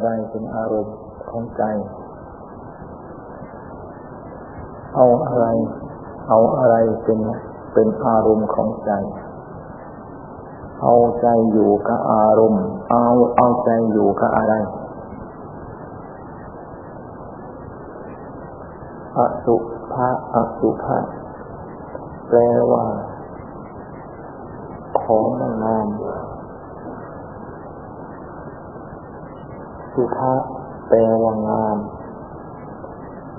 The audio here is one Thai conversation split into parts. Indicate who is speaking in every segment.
Speaker 1: อะไรเป็นอารมณ์ของใจ เอาอะไร เอาอะไรเป็นเป็นอารมณ์ของใจ เอาใจอยู่กับอารมณ์ เอาเอาใจอยู่กับอะไรอสุภะอสุภะแปลว่า ของไม่งาม ภะแปลว่างาม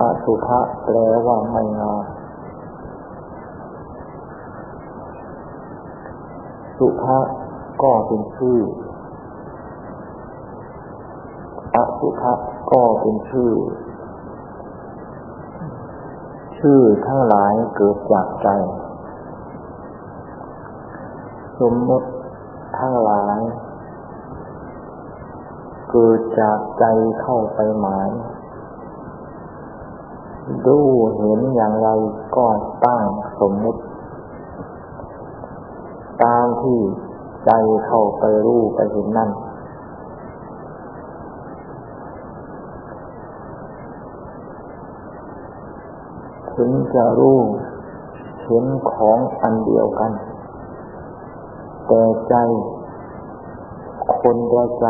Speaker 1: อสุภะแปลว่าไม่งาม สุภะก็เป็นชื่อ อสุภะก็เป็นชื่อ ชื่อทั้งหลายเกิดจากใจ สมมติทั้งหลาย เกิด จากใจเข้าไปหมายดูเห็นอย่างไรก็ตั้งสมมุติ ตามที่ใจเข้าไปรู้ไปเห็นนั่น ถึงจะรู้เห็นของอันเดียวกัน แต่ใจ คนละใจ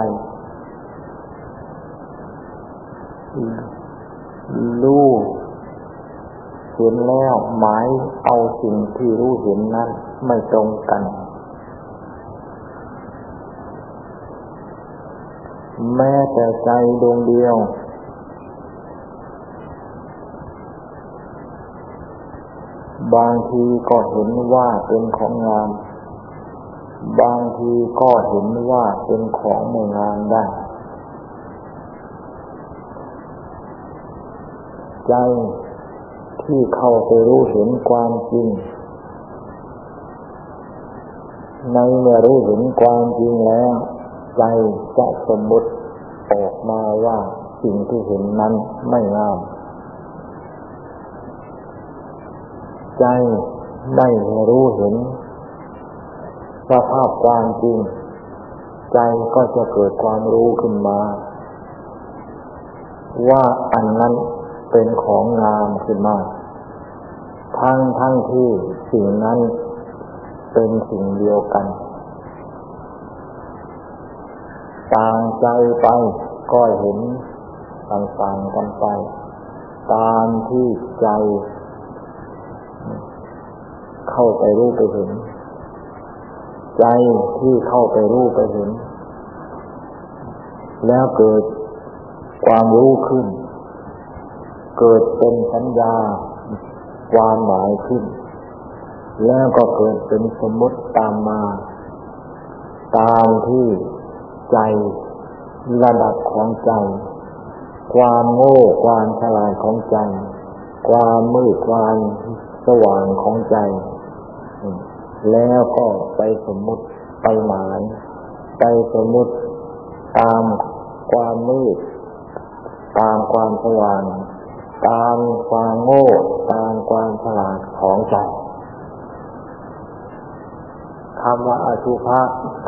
Speaker 1: รู้เห็นแล้วหมายเอาสิ่งที่รู้เห็นนั้นไม่ตรงกัน แม้แต่ใจดวงเดียวบางทีก็เห็นว่าเป็นของงาม บางทีก็เห็นว่าเป็นของไม่งามได้ ใจ ที่เข้าไปรู้เห็นความจริง ในเมื่อรู้เห็นความจริงแล้ว ใจจะสมมติออกมาว่าสิ่งที่เห็นนั้นไม่งาม ใจไม่รู้เห็นสภาพความจริง ใจก็จะเกิดความรู้ขึ้นมา ว่าอันนั้นเป็นของงามขึ้นมา ทั้งทั้งที่สิ่งนั้นเป็นสิ่งเดียวกัน ต่างใจไปก็เห็นต่างๆกันไป ตามที่ใจ เข้าไปรู้ไปเห็น ใจที่เข้าไปรู้ไปเห็น แล้วเกิดความรู้ขึ้น เกิดเป็นสัญญา ความหมายขึ้น แล้วก็เกิดเป็นสมมติตามมา ตามที่ใจระดับของใจ ความโง่ความฉลาดของใจ ความมืดความสว่างของใจ แล้วก็ไปสมมุติไปหมาย ไปสมมุติตามความมืด ตามความสว่าง ตามความโง่ตามความฉลาดของใจคำว่าอสุภะ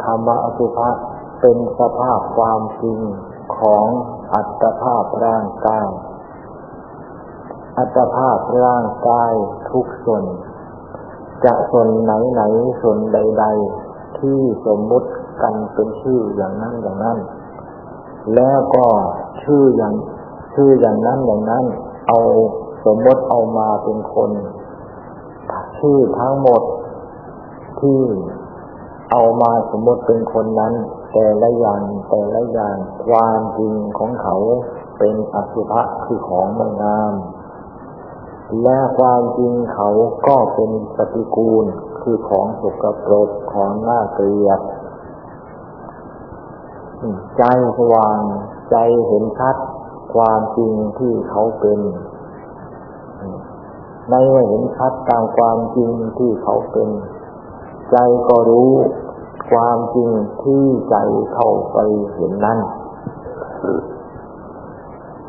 Speaker 1: คำว่าอสุภะเป็นสภาพความจริงของอัตภาพร่างกาย อัตภาพร่างกายทุกส่วน จะส่วนไหนไหนส่วนใด ๆ ที่สมมุติกันเป็นชื่ออย่างนั้นอย่างนั้น แล้วก็ชื่ออย่างชื่ออย่างนั้นอย่างนั้น เอาสมมติเอามาเป็นคนชื่อทั้งหมดที่เอามาสมมติเป็นคนนั้น แต่ละอย่างแต่ละอย่างความจริงของเขาเป็นอสุภะคือของไม่งาม และความจริงเขาก็เป็นปฏิกูลคือของสกปรกของน่าเกลียดใจสว่างใจเห็นชัด ความจริงที่เขาเป็น ในเมื่อเห็นชัดตามความจริงที่เขาเป็น ใจก็รู้ความจริงที่ใจเข้าไปเห็นนั้น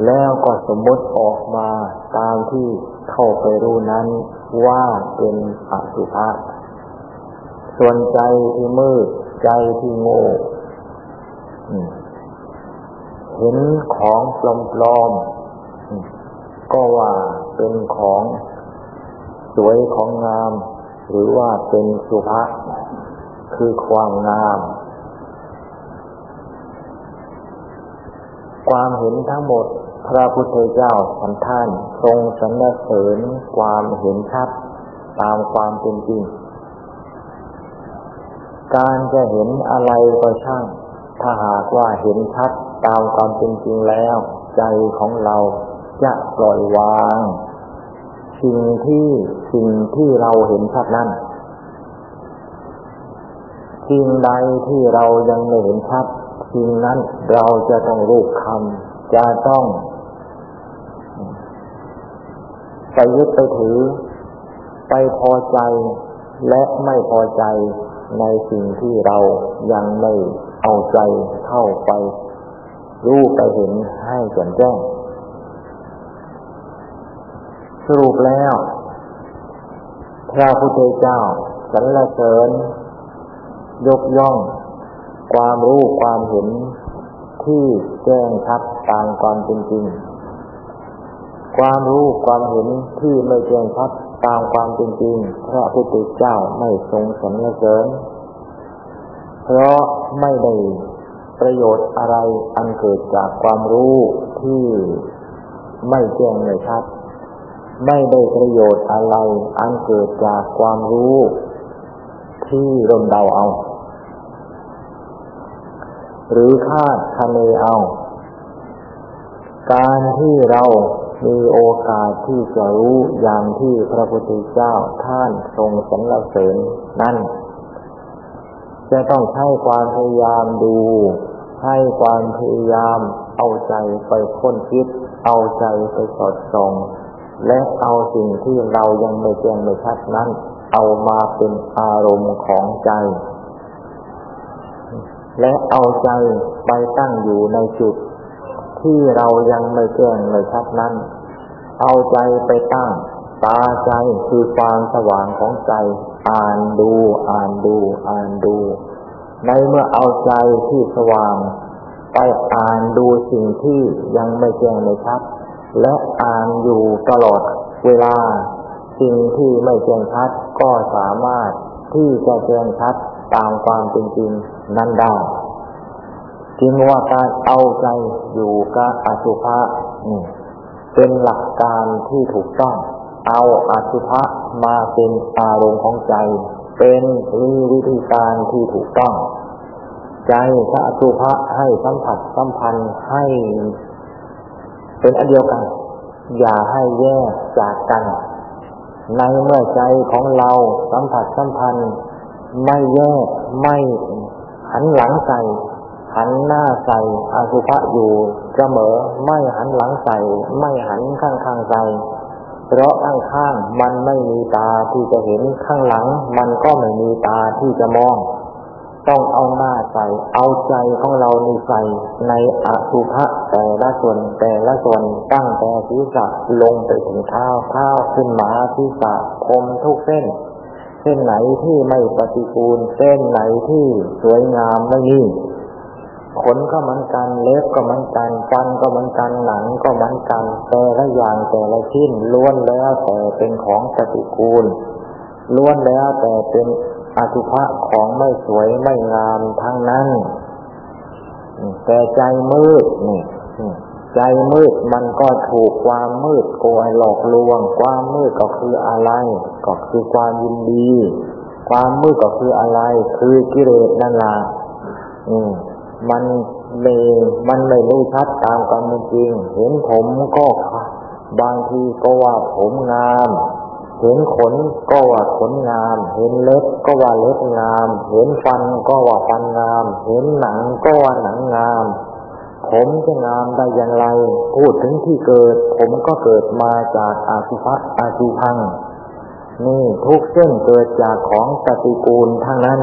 Speaker 1: แล้วก็สมมติออกมาตามที่เข้าไปรู้นั้นว่าเป็นอสุภะส่วนใจที่มืดใจที่โง่ เห็นของปลอมๆก็ว่าเป็นของสวยของงาม หรือว่าเป็นสุภาพคือความงาม ความเห็นทั้งหมดพระพุทธเจ้าสันท่านทรงสรรเสริญความเห็นชัดตามความเป็นจริง การจะเห็นอะไรก็ช่าง ถ้าหากว่าเห็นชัด ตามความเป็นจริงแล้ว ใจของเราจะปล่อยวาง สิ่งที่สิ่งที่เราเห็นชัดนั้นสิ่งใดที่เรายังไม่เห็นชัดสิ่งนั้นเราจะต้องรูปคำจะต้องไปยึดไปถือ ไปพอใจและไม่พอใจในสิ่งที่เรายังไม่เอาใจเข้าไป รู้ไปเห็นให้แจ่มแจ้ง สรุปแล้ว พระพุทธเจ้าสรรเสริญ ยกย่อง ความรู้ความเห็นที่แจ้งชัดตามความเป็นจริง ความรู้ความเห็นที่ไม่แจ้งชัดตามความเป็นจริง พระพุทธเจ้าไม่ทรงสรรเสริญ เพราะไม่ได้ ประโยชน์อะไรอันเกิดจากความรู้ที่ไม่แจ้งไม่ชัด ไม่ได้ประโยชน์อะไรอันเกิดจากความรู้ ที่รมเดาเอา หรือคาดคะเนเอา การที่เรามีโอกาสที่จะรู้อย่างที่พระพุทธเจ้าท่านทรงสรรเสริญนั่น จะต้องใช้ความพยายามดู ให้ความพยายาม เอาใจไปค้นคิด เอาใจไปสอดส่อง และเอาสิ่งที่เรายังไม่แจ้งไม่ชัดนั้น เอามาเป็นอารมณ์ของใจ และเอาใจไปตั้งอยู่ในจุด ที่เรายังไม่แจ้งไม่ชัดนั้น เอาใจไปตั้งตาใจคือความสว่างของใจ อ่านดู อ่านดู อ่านดู ในเมื่อเอาใจที่สว่าง ไปอ่านดูสิ่งที่ยังไม่แจ้งไม่ชัด และอ่านอยู่ตลอดเวลา สิ่งที่ไม่แจ้งชัดก็สามารถที่จะแจ้งชัดตามความเป็นจริงนั้นได้จึงว่าการเอาใจอยู่กับอสุภะเป็นหลักการที่ถูกต้อง เอาอสุภะมาเป็นอารมณ์ของใจ เป็นวิธีการที่ถูกต้อง ใจกับอสุภะให้สัมผัสสัมพันธ์ให้ เป็นอันเดียวกัน อย่าให้แยกจากกัน ในเมื่อใจของเราสัมผัสสัมพันธ์ไม่แยกไม่หันหลังใส่หันหน้าใส่อสุภะอยู่เสมอไม่หันหลังใส่ไม่หันข้างข้างใส่ เพราะข้างข้างมันไม่มีตาที่จะเห็นข้างหลัง มันก็ไม่มีตาที่จะมอง ต้องเอาหน้าใส่ เอาใจของเราในใส่ในอสุภะแต่ละส่วนแต่ละส่วนตั้งแต่ศีรษะลงไปถึงเท้าเท้าขึ้นมาศีรษะผมทุกเส้น เส้นไหนที่ไม่ปฏิกูล เส้นไหนที่สวยงามไม่มี ขนก็เหมือนกัน เล็บก็เหมือนกันฟันก็เหมือนกันหนังก็เหมือนกันแต่ละอย่างแต่ละชิ้นล้วนแล้วแต่เป็นของปฏิกูลล้วนแล้วแต่เป็นอสุภะของไม่สวยไม่งามทั้งนั้น แต่ใจมืดนี่ใจมืดมันก็ถูกความมืดโกยหลอกลวง ความมืดก็คืออะไร ก็คือความยินดี ความมืดก็คืออะไร คือกิเลสนั่นละอื มันไม่มันไม่รู้ชัดตามความจริง เห็นผมก็บางทีก็ว่าผมงาม เห็นขนก็ว่าขนงาม เห็นเล็บก็ว่าเล็บงาม เห็นฟันก็ว่าฟันงาม เห็นหนังก็ว่าหนังงาม ผมจะงามได้อย่างไร พูดถึงที่เกิด ผมก็เกิดมาจากอาสุภะอาสุพังนี่ทุกเส้นเกิดจากของปฏิกูลทั้งนั้น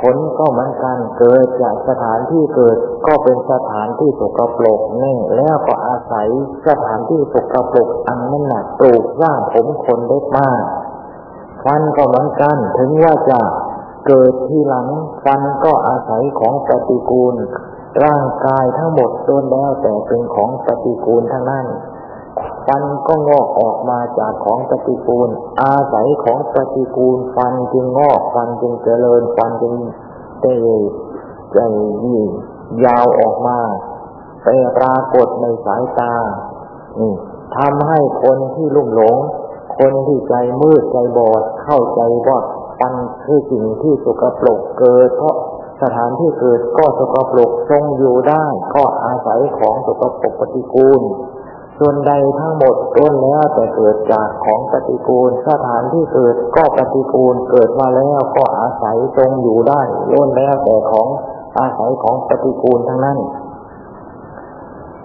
Speaker 1: ขนก็เหมือนกันเกิดจากสถานที่เกิดก็เป็นสถานที่สกปรกนี่แล้วก็อาศัยสถานที่สกปรกอันนั้นหนักปลูกสร้างผมคนได้มากฟันก็เหมือนกันถึงว่าจะเกิดที่หลังฟันก็อาศัยของปฏิกูล ร่างกายทั้งหมดโดนแล้วแต่เป็นของปฏิกูลทั้งนั้น ฟันก็งอกออกมาจากของปฏิกูล อาศัยของปฏิกูล ฟันจึงงอก ฟันจึงเจริญ ฟันจึงเตยใจยิ่งยาวออกมาไปปรากฏในสายตานี่ทำให้คนที่ลุ่มหลง คนที่ใจมืดใจบอด เข้าใจว่าฟันคือสิ่งที่สกปรกเกิดเพราะสถานที่เกิดก็สกปรกทรงอยู่ได้ ก็อาศัยของสกปรกปฏิกูล ส่วนใดทั้งหมดต้นแล้วแต่เกิดจากของปฏิกูลสถานที่เกิดก็ปฏิกูลเกิดมาแล้วก็อาศัยทรงอยู่ได้ล้นแล้วแต่ของอาศัยของปฏิกูลทั้งนั้น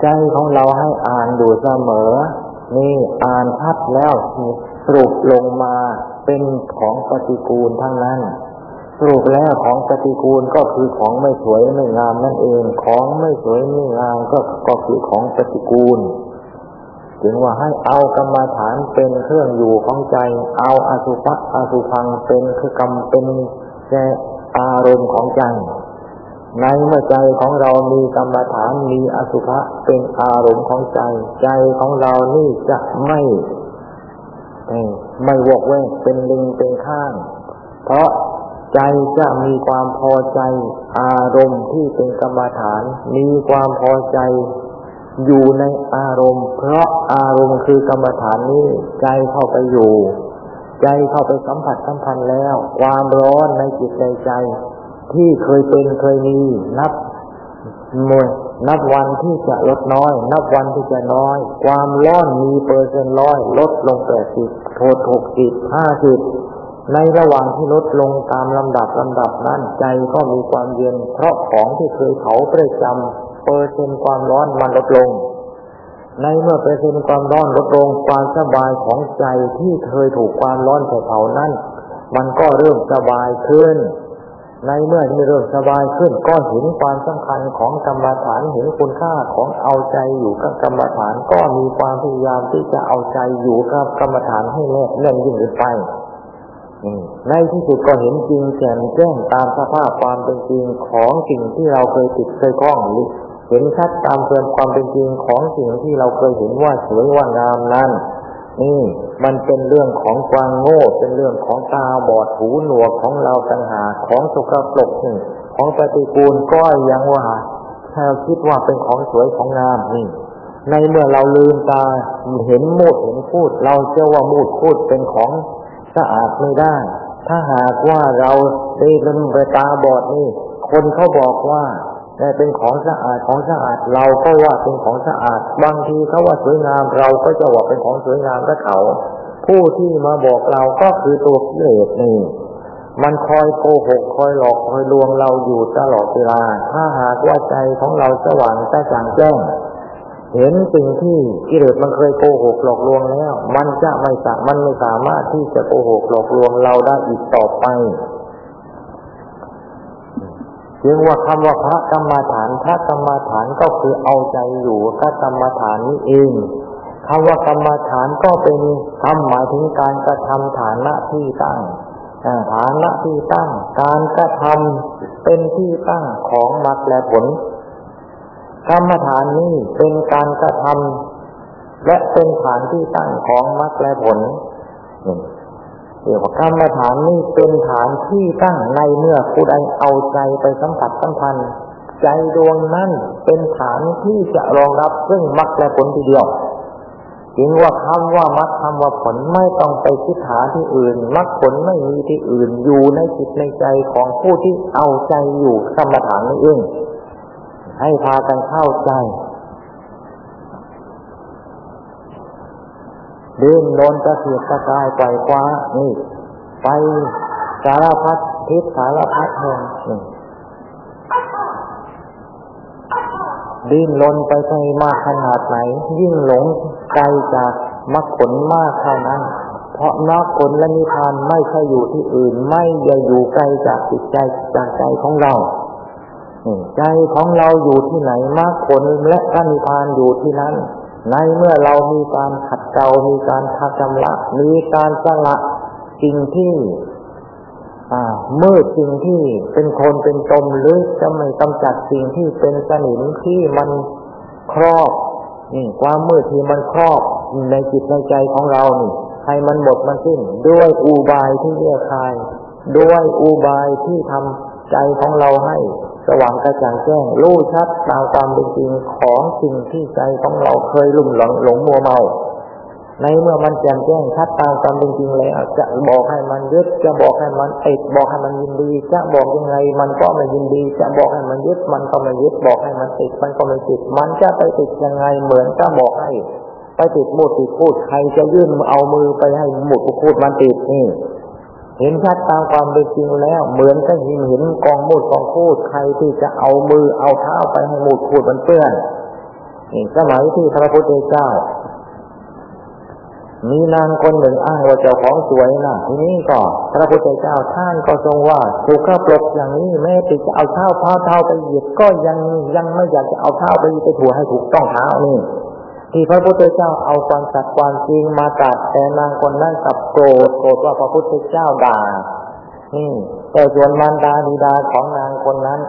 Speaker 1: ใจของเราให้อ่านดูเสมอ นี่อ่านชัดแล้วสรุปลงมาเป็นของปฏิกูลทั้งนั้นสรุปแล้วของปฏิกูลก็คือของไม่สวยไม่งามนั่นเอง ของไม่สวยไม่งามก็ก็คือของปฏิกูล ถึงว่าให้เอากรรมฐานเป็นเครื่องอยู่ของใจ เอาอาสุภะอสุพังเป็นคือกรรมเป็นแค่อารมณ์ของใจ ในเมื่อใจของเรามีกรรมฐานมีอสุภะเป็นอารมณ์ของใจ ใจของเรานี่จะไม่ไม่วอกแวกเป็นลิงเป็นข้าง เพราะใจจะมีความพอใจอารมณ์ที่เป็นกรรมฐาน มีความพอใจ อยู่ในอารมณ์ เพราะอารมณ์คือกรรมฐานนี้ใจเข้าไปอยู่ ใจเข้าไปสัมผัสสัมพันธ์แล้ว ความร้อนในจิตในใจ ที่เคยเป็นเคยมีนับมวยนับวันที่จะลดน้อย นับวันที่จะน้อย ความร้อนมีเปอร์เซ็นต์ร้อยลดลงแปดสิบโทษหกสิบห้าสิบในระหว่างที่ลดลงตามลำดับลำดับนั้นใจก็มีความเย็น เพราะของที่เคยเผาประจำ ปอร์เซ็นต์ความร้อนมันลดลง ในเมื่อเปอร์เซ็นต์ความร้อนลดลงความสบายของใจที่เคยถูกความร้อนเผานั้น มันก็เริ่มสบายขึ้น ในเมื่อที่เริ่มสบายขึ้นก็เห็นความสำคัญของกรรมฐานเห็นคุณค่าของเอาใจอยู่กับกรรมฐานก็มีความพยายามที่จะเอาใจอยู่กับกรรมฐานให้แน่นแน่นยิ่งขึ้นไปในที่สุดก็เห็นจริงแจ่มแจ้งตามสภาพความเป็นจริงของสิ่งที่เราเคยติดเคยคล้องหรื เห็นชัดตามเพื่อนความเป็นจริงของสิ่งที่เราเคยเห็นว่าสวยว่างามนั้นนี่มันเป็นเรื่องของความโง่เป็นเรื่องของตาบอดหูหนวกของเราต่างหากของสกปรกนี่ของปฏิกูลก็ยังว่าถ้าคิดว่าเป็นของสวยของงามนี่ในเมื่อเราลืมตาเห็นมูดเห็นพูด เราเชื่อว่ามูดพูดเป็นของสะอาดไม่ได้ ถ้าหากว่าเราได้เป็นไปตาบอดนี่ คนเขาบอกว่า แต่เป็นของสะอาดของสะอาดเราก็ว่าเป็นของสะอาด บางทีเขาว่าสวยงามเราก็จะว่าเป็นของสวยงามก็เขา ผู้ที่มาบอกเราก็คือตัวกิเลสนี่มันคอยโกหกคอยหลอกคอยลวงเราอยู่ตลอดเวลา ถ้าหากว่าใจของเราสว่างกระจ่างแจ้ง เห็นสิ่งที่กิเลสมันเคยโกหกหลอกลวงแล้ว มันจะไม่สามันไม่สามารถที่จะโกหกหลอกลวงเราได้อีกต่อไป จึงว่าคำว่าพระกรรมฐานพระกรรมฐานก็คือเอาใจอยู่พระกรรมฐานนี้เองคำว่ากรรมฐานก็เป็นคำหมายถึงการกระทำฐานะที่ตั้งฐานะที่ตั้ง การกระทำเป็นที่ตั้งของมรรคและผล กรรมฐานนี้เป็นการกระทำและเป็นฐานที่ตั้งของมรรคและผล เรียกว่ากรรมฐานนี้เป็นฐานที่ตั้งในเมื่อผู้ใดเอาใจไปสัมผัสสัมพันธ์ใจดวงนั้นเป็นฐานที่จะรองรับซึ่งมรรคและผลทีเดียวจึงว่าคำว่ามรรคคำว่าผลไม่ต้องไปคิดหาที่อื่นมรรคผลไม่มีที่อื่นอยู่ในจิตในใจของผู้ที่เอาใจอยู่กรรมฐานนี้เองให้พากันเข้าใจ ดินโดนกระเสียกระกายปล่อยคว้านี่ไปสารพัดทิศสารพัดแห่งนี่ดิ้นลนไปไกลมากขนาดไหน ยิ่งหลงไกลจากมรรคผลมากเท่านั้น เพราะมรรคผลและนิพพานไม่ใช่อยู่ที่อื่น ไม่ได้อยู่ไกลจากจิตใจจากใจของเราใจของเราอยู่ที่ไหนมรรคผลและพระนิพพานอยู่ที่นั้น ในเมื่อเรามีการขัดเกลามีการทักจำละมีการสละสิ่งที่มืดสิ่งที่เป็นคนเป็นตมหรือจะไม่กำจัดสิ่งที่เป็นสนิมที่มันครอบนี่ความมืดที่มันครอบในจิตในใจของเรานี่ให้มันหมดมันสิ้น ด้วยอุบายที่แยกคาย ด้วยอุบายที่ทำใจของเราให้ สว่างกระจ่างแจ้งรู้ชัดตามความเป็นจริงของสิ่งที่ใจของเราเคยลุ่มหลงหลงมัวเมา ในเมื่อมันแจ่มแจ้งชัดตามความเป็นจริงแล้วจะบอกให้มันยึดจะบอกให้มันติดบอกให้มันยินดี จะบอกยังไงมันก็ไม่ยินดี จะบอกให้มันยึดมันก็ไม่ยึดบอกให้มันติดมันก็ไม่ติด มันจะไปติดยังไงเหมือนจะบอกให้ไปติดมูดติดพูดใครจะยื่นเอามือไปให้หมุดพูดมันติดนี่ เห็นชัดตามความเป็นจริงแล้ว เหมือนกับหินเห็นกองมูดกองพูดใครที่จะเอามือเอาเท้าไปให้หมุดพูดมันเปื้อนนี่สมัยที่พระพุทธเจ้า มีนางคนหนึ่งอ้างว่าเจ้าของสวยนะทีนี้ก็ พระพุทธเจ้าท่านก็ทรงว่าถูกข้าปลกอย่างนี้แม้ติจะเอาเท้าเท้าเท้าไปเหยียบก็ยังยังไม่อยากจะเอาเท้าไปไปถูให้ถูกต้องเท้านี่ ที่พระพุทธเจ้าเอาความสัตย์ความจริงมาตัดแต่นางคนนั้นกับโกรธโกรธว่าพระพุทธเจ้าด่านี่แต่ส่วนมารดาดีดาของนางคนนั้น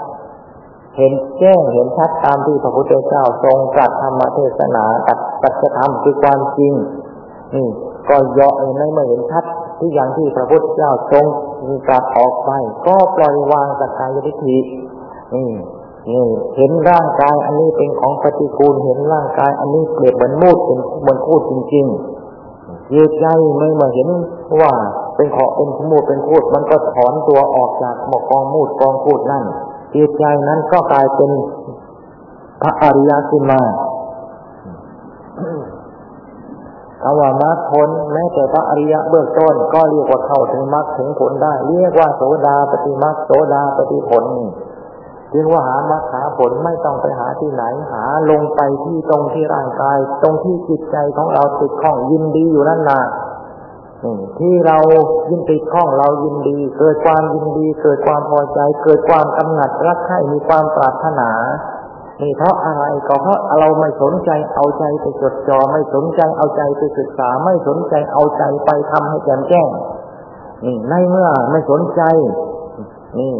Speaker 1: เห็นแจ้งเห็นชัดตามที่พระพุทธเจ้าทรงตรัสธรรมเทศนาตัดตัดธรรมคือความจริงนี่ก็ย่อในเมื่อเห็นชัดที่อย่างที่พระพุทธเจ้าทรงมีการออกไป ก็ปล่อยวางสักกายวิธีนี่ นี่เห็นร่างกายอันนี้เป็นของปฏิกูลเห็นร่างกาย อันนี้เปรียบเหมือนมูดเป็นเหมือนพูดจริงๆยืดใจไม่มาเห็นว่าเป็นขอเป็นมูดเป็นพูด มันก็ถอนตัวออกจากหมกกองมูดกองพูดนั่นยืดใจนั้นก็กลายเป็นพระอริยขึ้นมาคำว่ามรรคผลแม้แต่พระอริยะเบื้องต้น ก็เรียกว่าเข้าถึงมรรคถึงผลได้ เรียกว่าโสดาปฏิมรรคโสดาปฏิผล จึงว่าหามรรคหาผลไม่ต้องไปหาที่ไหนหาลงไปที่ตรงที่ร่างกาย ตรงที่จิตใจของเราติดข้องยินดีอยู่นั่นน่ะที่เรายินติดข้องเรายินดี เกิดความยินดี เกิดความพอใจ เกิดความกำหนัดรักใคร่มีความปรารถนานี่เพราะอะไรก็เพราะเราไม่สนใจเอาใจไปจดจ่อไม่สนใจเอาใจไปศึกษาไม่สนใจเอาใจไปทำให้แจ่มแจ้งนี่ในเมื่อไม่สนใจ นี่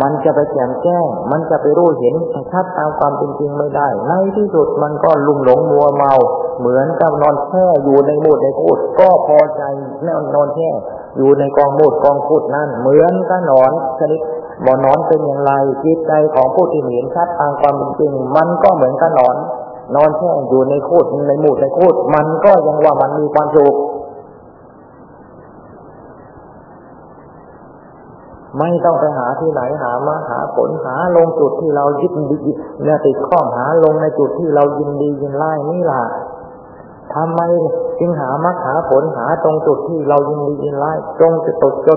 Speaker 1: มันจะไปแจ่มแจ้ง มันจะไปรู้เห็นชัดตามความเป็นจริงไม่ได้ ในที่สุดมันก็ลุ่มหลงมัวเมา เหมือนกับนอนแช่อยู่ในมูดในพูดก็พอใจแล้วนอนแช่อยู่ในกองมูดกองพูดนั่น เหมือนกับนอนชนิดบ่อนอนเป็นอย่างไรจิตใจของผู้ที่เห็นชัดตามความเป็นจริง มันก็เหมือนกับนอน นอนแช่อยู่ในโคตรในมู่ในโคตรมันก็ยังว่ามันมีความสุข ไม่ต้องไปหาที่ไหนหามาหาผลหาลงจุดที่เรายึดดีเนี่ยติดข้องหาลงในจุดที่เรายินดียินไล่นี่ล่ะทำไมจึงหามาหาผลหาตรงจุดที่เรายินดียินไล่ตรงจุด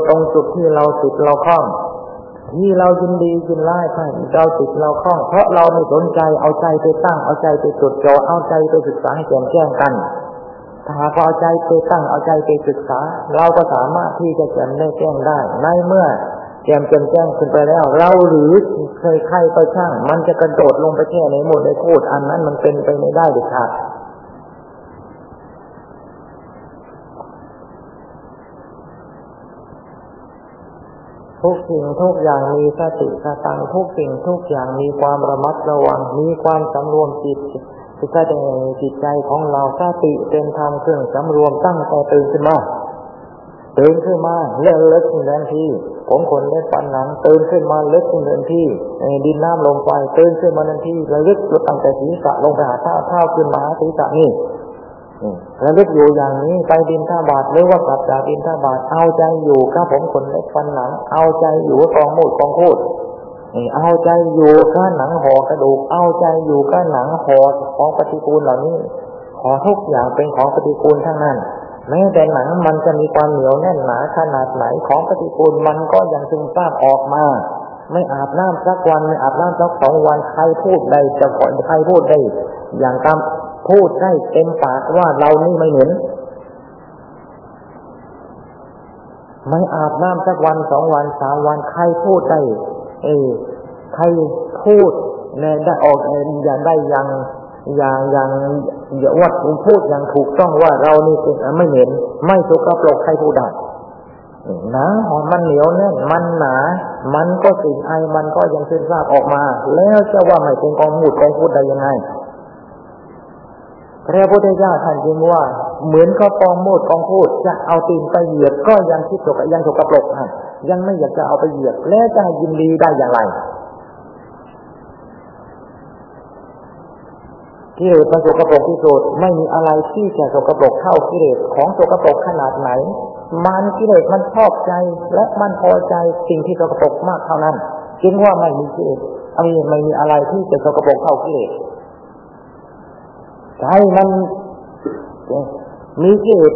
Speaker 1: ตรงจุดที่เราติดเราคล้อง ที่เรายินดียินไล่ใช่เราติดเราคล้อง เพราะเราไม่สนใจเอาใจไปตั้งเอาใจไปจดจ่อเอาใจไปศึกษาให้แจ่มแจ้งกันถ้าหากเอาใจไปตั้งเอาใจไปศึกษา เราก็สามารถที่จะแจ่มแจ้งได้ในเมื่อ จมแจมแจ้งขึ้นไปแล้ว เราหรือเคยใครก็ช่าง มันจะกระโดดลงไปแค่ในหมดในโคตรอันนั้นมันเป็นไปไม่ได้เด็ดขาดทุกสิ่งทุกอย่างมีสติสตังทุกสิ่งทุกอย่างมีความระมัดระวังมีความสำรวมจิตจิตใจจิตใจของเราสติเป็นธรรมเครื่องสำรวมตั้งแต่ตื่นขึ้นมา ตื่นขึ้นมาเลิกเลิกขึ้นทันทีผมขนเล็บฟันหนังตื่นขึ้นมาเลิกขึ้นทันทีดินน้ำลงไปตื่นขึ้นมาทันทีระลึกตั้งแต่ศีรษะลงไปหาเท้าเท้าขึ้นมาศีรษะนี่ระลึกอยู่อย่างนี้ไปดินท่าบาทหรือว่ากลับจากดินท่าบาทเอาใจอยู่กับผมคนเล็กฟันหนัง เอาใจอยู่กองมูดกองคูดเอาใจอยู่กับหนังห่อกระดูก เอาใจอยู่กับหนังห่อของปฏิกูลเหล่านี้ขอทุกอย่างเป็นของปฏิกูลทั้งนั้น แม้แต่หนังมันจะมีความเหนียวแน่นหนาขนาดไหนของปฏิกูลมันก็ยังซึมซาบออกมา ไม่อาบน้ำสักวันไม่อาบน้ำสักสองวันใครพูดได้จะก่อนใครพูดได้ อย่างตามพูดได้เต็มปากว่าเรานี่ไม่เหม็นไม่อาบน้ำสักวันสองวันสามวันใครพูดได้ เอใครพูดในได้ออกเอย่างได้ย่าง อย่างอย่างอย่าว่าผมพูดอย่างถูกต้องว่าเรานี่เป็นไม่เห็น ไม่สกปรกใครพูดได้หนังของมันเหนียวแน่นมันหนา มันก็สิ่งไอมันก็ยังเส้นซากออกมา แล้วจะว่าไม่เป็นกองมูดกองพูดได้ยังไงพระพุทธเจ้าท่านจึงว่า เหมือนก็กองมูดกองพูดจะเอาตีนไปเหยียบก็ยังคิดตกยังตกกระปรกยังไม่อยากจะเอาไปเหยียบแล้วจะยินดีได้อย่างไร กิเลสมันสกปรกที่สุดไม่มีอะไรที่จะสกปรกเท่ากิเลสของสกปรกขนาดไหน มันกิเลสมันชอบใจและมันพอใจสิ่งที่สกปรกมากเท่านั้นจึงว่าไม่มีกิเลสไม่ไม่มีอะไรที่จะสกปรกเท่ากิเลสใจมันมีกิเลส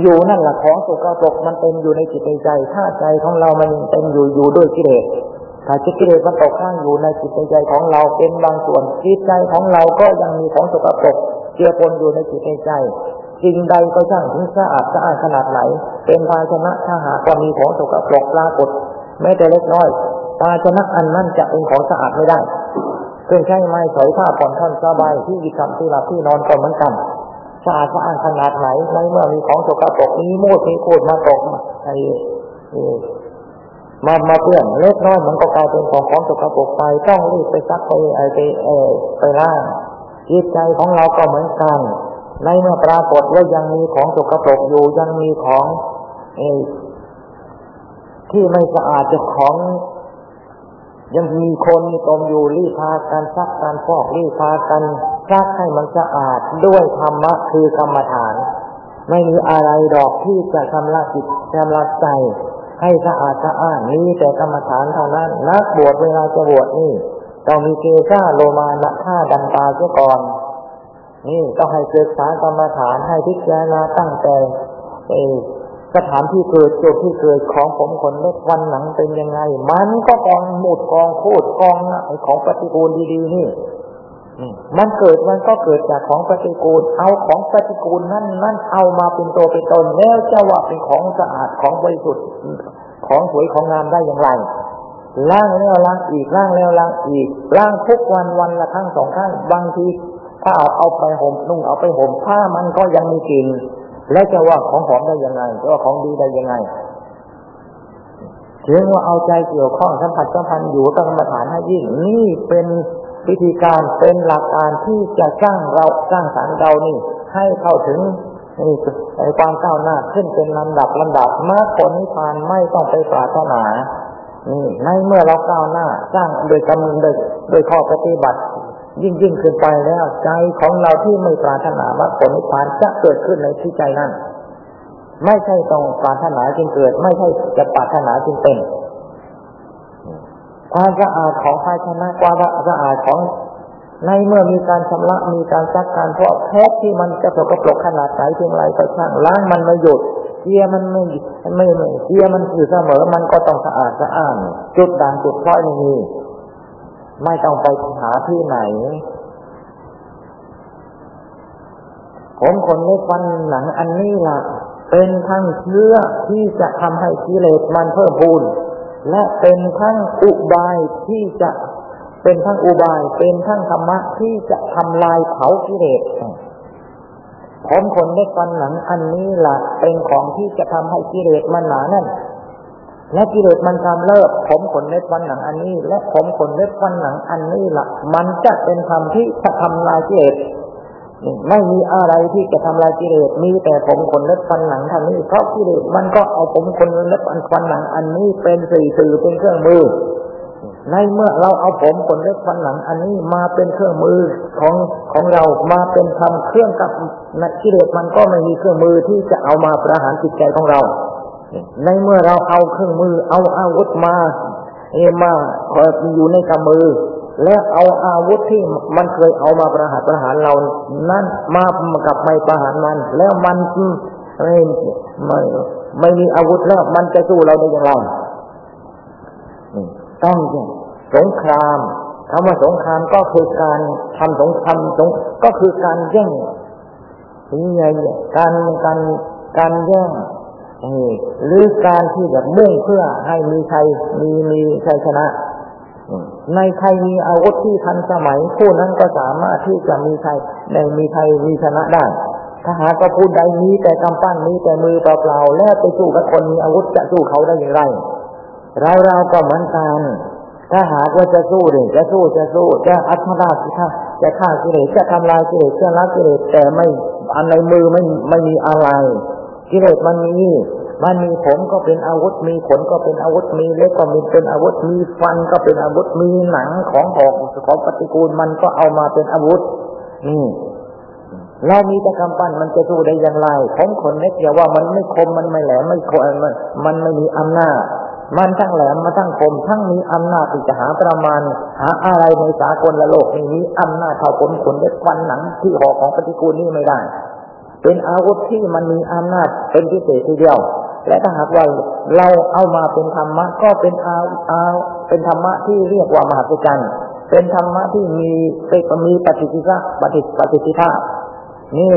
Speaker 1: อยู่นั่นแหละของสกปรกมันเต็มอยู่ในจิตในใจ ถ้าใจของเรามันเต็มอยู่อยู่ด้วยกิเลส ถ้าจิตกิเลสมันตกข้างอยู่ในจิตใจของเราเป็นบางส่วนจิตใจของเราก็ยังมีของสกปรกเจือปนอยู่ในจิตใจสิ่งใดก็ช่างถึงสะอาดสะอาดขนาดไหน เป็นภาชนะถ้าหากว่ามีของสกปรกปรากฏแม้แต่เล็กน้อยภาชนะอันนั้นจะเป็นของสะอาดไม่ได้เครื่องใช้ไม้สอยผ้าผ่อนท่อนสบายที่วิคำที่หลับที่นอนก็เหมือนกันสะอาดสะอาดขนาดไหนในเมื่อมีของสกปรกมีมูดมีโคดมาตกมาไอ้ มามาเพื่อนเล็กน้อยมันก็กลายเป็นของของสกปรกไปต้องรีบไปซักไปไอไปเอไปล่างจิตใจของเราก็เหมือนกัน ในเมื่อปรากฏว่ายังมีของสกปรกอยู่ยังมีของเอที่ไม่สะอาดจะของยังมีคนมีตมอยู่รีพากันซักการฟอกรีพากันซักให้มันสะอาดด้วยธรรมะคือกรรมฐาน ไม่มีอะไรดอกที่จะชำระจิตชำระใจ ให้สะอาดสะอ้านมีแต่กรรมฐานเท่านั้น นักบวชเวลาจะบวชนี่ต้องมีเกซ่าโลมานะท่าดันตาเสียก่อน นี่ต้องให้ศึกษากรรมฐานให้พิจารณาตั้งแต่สถานที่เกิดจุดที่เกิดของผมขนเล็กวันหนังเป็นยังไง มันก็กองหมุดกองพูดกองไอของปฏิกูลดีๆนี่ มันเกิดมันก็เกิดจากของปฏิกูล เอาของปฏิกูลนั่นนั่นเอามาเป็นตัวเป็นตนแล้วจะว่าเป็นของสะอาดของบริสุทธิ์ของสวยของงามได้อย่างไรล้างแล้วล้างอีกล้างแล้วล้างอีกล้างทุกวันวันละครั้งสองครั้งบางทีถ้าเอาเอาไปห่มนุ่งเอาไปห่มผ้ามันก็ยังมีกลิ่นแล้วจะว่าของหอมได้ยังไงจะว่าของดีได้ยังไงถึงว่าเอาใจเกี่ยวข้องสัมผัสสัมพันธ์อยู่กับกรรมฐานให้ยิ่งนี่เป็น วิธีการเป็นหลักการที่จะสร้างเราสร้างสารเรานี่ ให้เข้าถึงนี่ความก้าวหน้าขึ้นเป็นลำดับลำดับมรรคผลนิพพานไม่ต้องไปปรารถนานี่ในเมื่อเราก้าวหน้า สร้างโดยกำลังโดยโดยข้อปฏิบัติ ยิ่งยิ่งขึ้นไปแล้วใจของเราที่ไม่ปรารถนามรรคผลนิพพานจะเกิดขึ้นในที่ใจนั้นไม่ใช่ต้องปรารถนาจึงเกิด ไม่ใช่จะปรารถนาจึงเป็น ความสะอาดของภาชนะความสะอาดของ ในเมื่อมีการชำระมีการซักการเพราะแพทที่มันจะสกปรกขนาดไหนเพียงไรก็ช่างล้างมันไม่หยุดเกียมันไม่ไม่ไม่เกียมันอยู่เสมอมันก็ต้องสะอาดสะอ้านจุดด่างจุดพ้อยไม่มีไม่ต้องไปหาที่ไหน ผมคนเล็กฟันหนังอันนี้ล่ะ เป็นทั้งเชื้อที่จะทำให้กิเลสมันเพิ่มพูน และเป็นทั้งอุบายที่จะเป็นทั้งอุบายเป็นทั้งธรรมะที่จะทำลายเผากิเลสผมขนเล็กฟันหนังอันนี้ล่ะเป็นของที่จะทำให้กิเลสมันหนาแน่นและกิเลสมันทำเลิก ผมขนเล็บฟันหนังอันนี้ และผมขนเล็บฟันหนังอันนี้ล่ะ มันจะเป็นธรรมที่จะทำลายกิเลส ไม่มีอะไรที่จะทำลายกิเลสมีแต่ผมขนเล็บฟันหนังทานนี้เพราะกิเลสมันก็เอาผมขนเล็บฟันหนัง อันนี้เป็นสื่อสื่อเป็นเครื่องมือ ในเมื่อเราเอาผมขนเล็บฟันหนัง อันนี้มาเป็นเครื่องมือของของเรามาเป็นทำเครื่องกับกิเลสมันก็ไม่มีเครื่องมือที่จะเอามาประหารจิตใจของเรา ในเมื่อเราเอาเครื่องมือเอาอาวุธมา เอมาอยู่ในกำมือ และเอาอาวุธที่มันเคยเอามาประหารประหารเรานั่นมากับไม่ประหารมัน แล้วมันไม่ไม่ไม่มีอาวุธแล้วมันจะสู้เราได้อย่างไรต้องสงครามคำว่าสงครามก็คือการทำสงครามสงก็คือการแย่งนี่ไงการการการแย่งหรือการที่แบบมุ่งเพื่อให้มีชัยมีมีชัยชนะ ในใครมีอาวุธที่ทันสมัยผู้นั้นก็สามารถที่จะมีใครในมีใครมีชนะได้ถ้าหากว่าผู้ใดมีแต่กำปั้นมีแต่มือเปล่าๆแล้วไปสู้กับคนมีอาวุธจะสู้เขาได้อย่างไร เราเราก็เหมือนกันถ้าหากว่าจะสู้เลยจะสู้จะสู้จะอัตราสิท่าจะฆ่ากิเลสจะทำลายกิเลสจะละกิเลสแต่ไม่อันในมือไม่ไม่มีอะไรกิเลสมันมี มันมีผมก็เป็นอาวุธ มีขนก็เป็นอาวุธ มีเล็บก็มีเป็นอาวุธ มีฟันก็เป็นอาวุธ มีหนังของหอกของปฏิกูลมันก็เอามาเป็นอาวุธ นี่ เรามีแต่กำปั้นมันจะสู้ได้อย่างไรผมขนเล็กอย่าว่ามันไม่คมมันไม่แหลมไม่คมมันมันไม่มีอำนาจ มันทั้งแหลมมาทั้งคม ทั้งมีอำนาจที่จะหาประมาณ หาอะไรในสากลละโลกนี้มีอำนาจเท่าผลขนเล็บฟันหนังที่หอกของปฏิกูลนี่ไม่ได้เป็นอาวุธที่มันมีอำนาจเป็นพิเศษทีเดียว และถ้าหากว่าเราเอามาเป็นธรรมะก็เป็นอาอาเป็นธรรมะที่เรียกว่ามหาจัร์เป็นธรรมะที่มีเป็นมีปฏิจิตาปฏิปฏิจิตานี่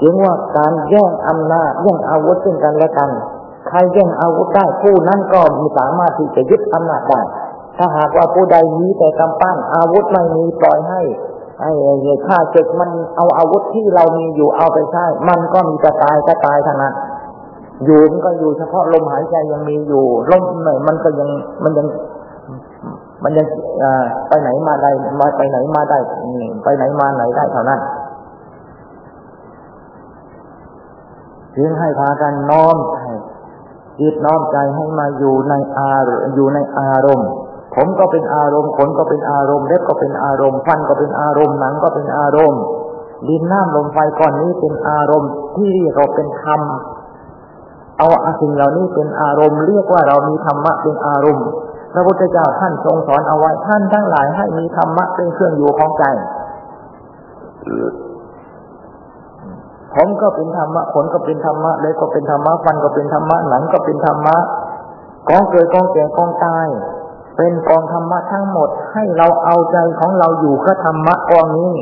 Speaker 1: จึงว่าการแย่งอำนาจแย่งอาวุธซึ่งกันและกัน ใครแย่งอาวุธได้ผู้นั้นก็มีสามารถที่จะยึดอำนาจได้ถ้าหากว่าผู้ใดมีแต่กำปั้นอาวุธไม่มีปล่อยให้ไอ้ข้าศึกมันเอาอาวุธที่เรามีอยู่เอาไปใช้ มันก็มีแต่ตายก็ตายทางนั้น อยู่มันก็อยู่เฉพาะลมหายใจยังมีอยู่ลมไหนมันก็ยังมันยัง มันยังไปไหนมาได้มาไปไหนมาได้ไปไหนมาไหนได้เท่านั้นจึงให้พากันน้อมใจจิตน้อมใจให้มาอยู่ในอารอยู่ในอารมณ์ ผมก็เป็นอารมณ์ขนก็เป็นอารมณ์เล็บก็เป็นอารมณ์ฟันก็เป็นอารมณ์หนังก็เป็นอารมณ์ดินน้ำลมไฟก้อนนี้เป็นอารมณ์ที่เรียกเราเป็นธรรม เอาอาสิ่งเหล่านี้เป็นอารมณ์ เรียกว่าเรามีธรรมะเป็นอารมณ์พระพุทธเจ้าท่านทรงสอนเอาไว้ท่านทั้งหลายให้มีธรรมะเป็นเครื่องอยู่ของใจผมก็เป็นธรรมะขนก็เป็นธรรมะเล็บก็เป็นธรรมะฟันก็เป็นธรรมะหนังก็เป็นธรรมะกองเกิดกองแก่กองตาย เป็นกองธรรมะทั้งหมด ให้เราเอาใจของเราอยู่กับธรรมะกองนี้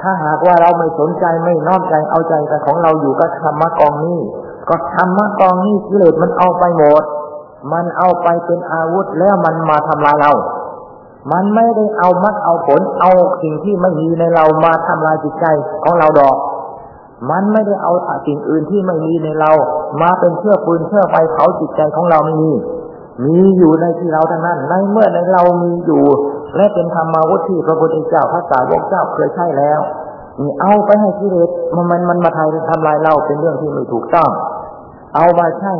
Speaker 1: ถ้าหากว่าเราไม่สนใจไม่น้อมใจเอาใจแต่ของเราอยู่กับธรรมะกองนี้ ก็ธรรมะกองนี้กิเลสมันเอาไปหมด มันเอาไปเป็นอาวุธแล้วมันมาทำลายเรา มันไม่ได้เอามัดเอาผลเอาสิ่งที่ไม่มีในเรามาทำลายจิตใจของเราดอก มันไม่ได้เอาสิ่งอื่นที่ไม่มีในเรา มาเป็นเชื่อปืนเชื่อไฟเผาจิตใจของเราไม่มี มีอยู่ในที่เราทั้งนั้น ในเมื่อในเรามีอยู่ และเป็นธรรมาวุธที่พระพุทธเจ้าพระสาวกเจ้าเคยใช้แล้ว นี่เอาไปให้กิเลสมันมันมันมาทายทำลายเราเป็นเรื่องที่ไม่ถูกต้อง เอามาใช้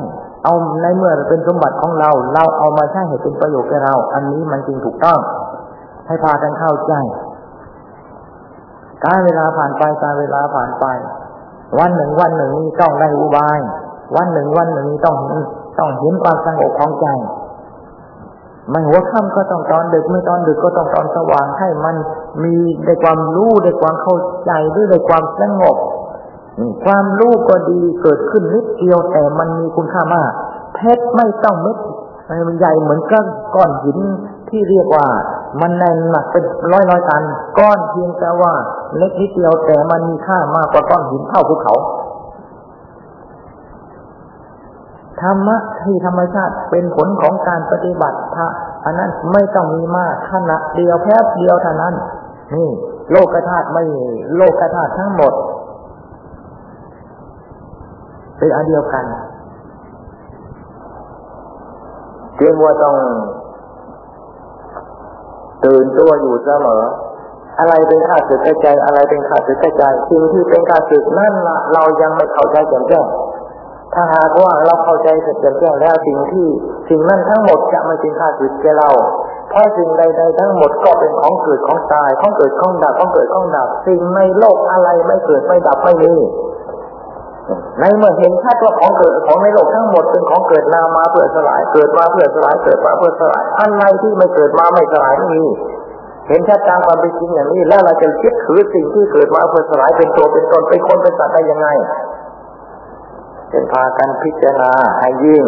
Speaker 1: เอาในเมื่อเป็นสมบัติของเรา เราเอามาใช้ให้เป็นประโยชน์แก่เรา อันนี้มันจึงถูกต้อง ให้พากันเข้าใจการเวลาผ่านไปการเวลาผ่านไป วันหนึ่งวันหนึ่งนี้ต้องได้อุบาย วันหนึ่งวันหนึ่งนี้ต้องต้องเห็นความสงบของใจไม่หัวค่ำก็ต้องตอนดึกไม่ตอนดึกก็ต้องตอนสว่างให้มัน มีได้ความรู้ได้ความเข้าใจด้วยได้ความสงบความรู้ก็ดีเกิดขึ้นนิดเดียวแต่มันมีคุณค่ามาก เพชรไม่ต้องเม็ดมันใหญ่เหมือนก้อนก้อนหินที่เรียกว่า มันแน่นหนักเป็นร้อยร้อยตัน ก้อนเพียงแต่ว่า เล็กนิดเดียวแต่มันมีค่ามากกว่าก้อนหินเท่าภูเขาธรรมะที่ธรรมชาติเป็นผลของการปฏิบัติพระอันนั้นไม่ต้องมีมากขณะเดียวแค่เดียวเท่านั้น นี่โลกธาตุไม่โลกธาตุทั้งหมด เป็นอันเดียวกันเรียกว่าต้องตื่นตัวอยู่เสมอ อะไรเป็นข้าศึกใจ อะไรเป็นข้าศึกใจสิ่งที่เป็นข้าศึกนั่นละเรายังไม่เข้าใจแจ่มแจ้งถ้าหากว่าเราเข้าใจเสร็จแจ่มแจ้งแล้วสิ่งที่สิ่งนั้นทั้งหมดจะไม่เป็นข้าศึกแก่เรา เพราะสิ่งใดๆทั้งหมดก็เป็นของเกิดของตาย ของเกิดของดับ ของเกิดของดับ สิ่งในโลกอะไรไม่เกิดไม่ดับไม่มี ในเมื่อเห็นชัดว่าของเกิดของในโลกทั้งหมดเป็นของเกิดนามาเพื่อสลาย เกิดมาเพื่อสลาย เกิดมาเพื่อสลาย อะไรที่ไม่เกิดมาไม่สลายไม่มีเห็นชัดตามความเป็นจริงอย่างนี้แล้วเราจะคิดถือสิ่งที่เกิดมาเพื่อสลายเป็นตัวเป็นตนเป็นคนเป็นสัตว์ได้ยังไงเป็นพากันพิจารณาให้ยิ่ง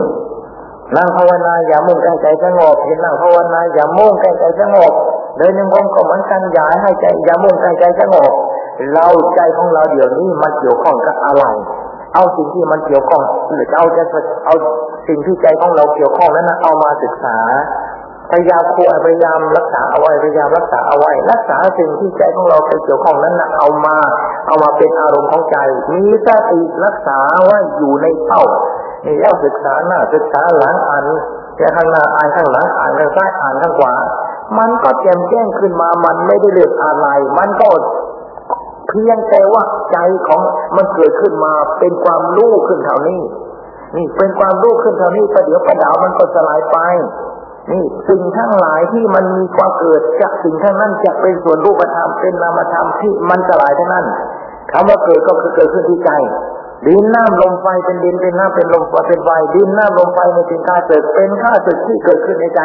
Speaker 1: นั่งภาวนาอย่ามุ่งแก้ใจสงบเห็นนั่งภาวนาอย่ามุ่งแก้ใจสงบเดินหนึ่งองก็เหมือนกันอย่าให้ใจอย่ามุ่งแก้ใจสงบเราใจของเราเดี๋ยวนี้มันเกี่ยวข้องกับอะไร เอาสิ่งที่มันเกี่ยวข้องหรือเอาจะเอาสิ่งที่ใจของเราเกี่ยวข้องนั้นเอามาศึกษาพยายามควรพยายามรักษาเอาไว้พยายามรักษาเอาไว้รักษาสิ่งที่ใจของเราไปเกี่ยวข้องนั้นนะเอามา เอามาเป็นอารมณ์ของใจ มีสติรักษาไว้อยู่ในเป้า นี่แล้วศึกษาหน้าศึกษาหลังอ่านแค่ข้างหน้าอ่านข้างหลังอ่านข้างซ้ายอ่านข้างขวา มันก็แจ่มแจ้งขึ้นมา มันไม่ได้เลือกอะไร มันก็เพียงแต่ว่าใจของมันเกิดขึ้นมาเป็นความรู้ขึ้นเท่านี้ นี่เป็นความรู้ขึ้นเท่านี้ประเดี๋ยวประดาวมันก็สลายไป นี่สิ่งทั้งหลายที่มันมีความเกิดจากสิ่งทั้งนั้นจะเป็นส่วนรูปธรรมเป็นนามธรรมที่มันสลายทั้งนั้นคำว่าเกิดก็คือเกิดขึ้นที่ใจ ดินน้ำลมไฟเป็นดินเป็นน้ำเป็นลมไฟเป็นไฟดินน้ำลมไฟในสิ่งข้าศึกเป็นข้าศึกที่เกิดขึ้นในใจ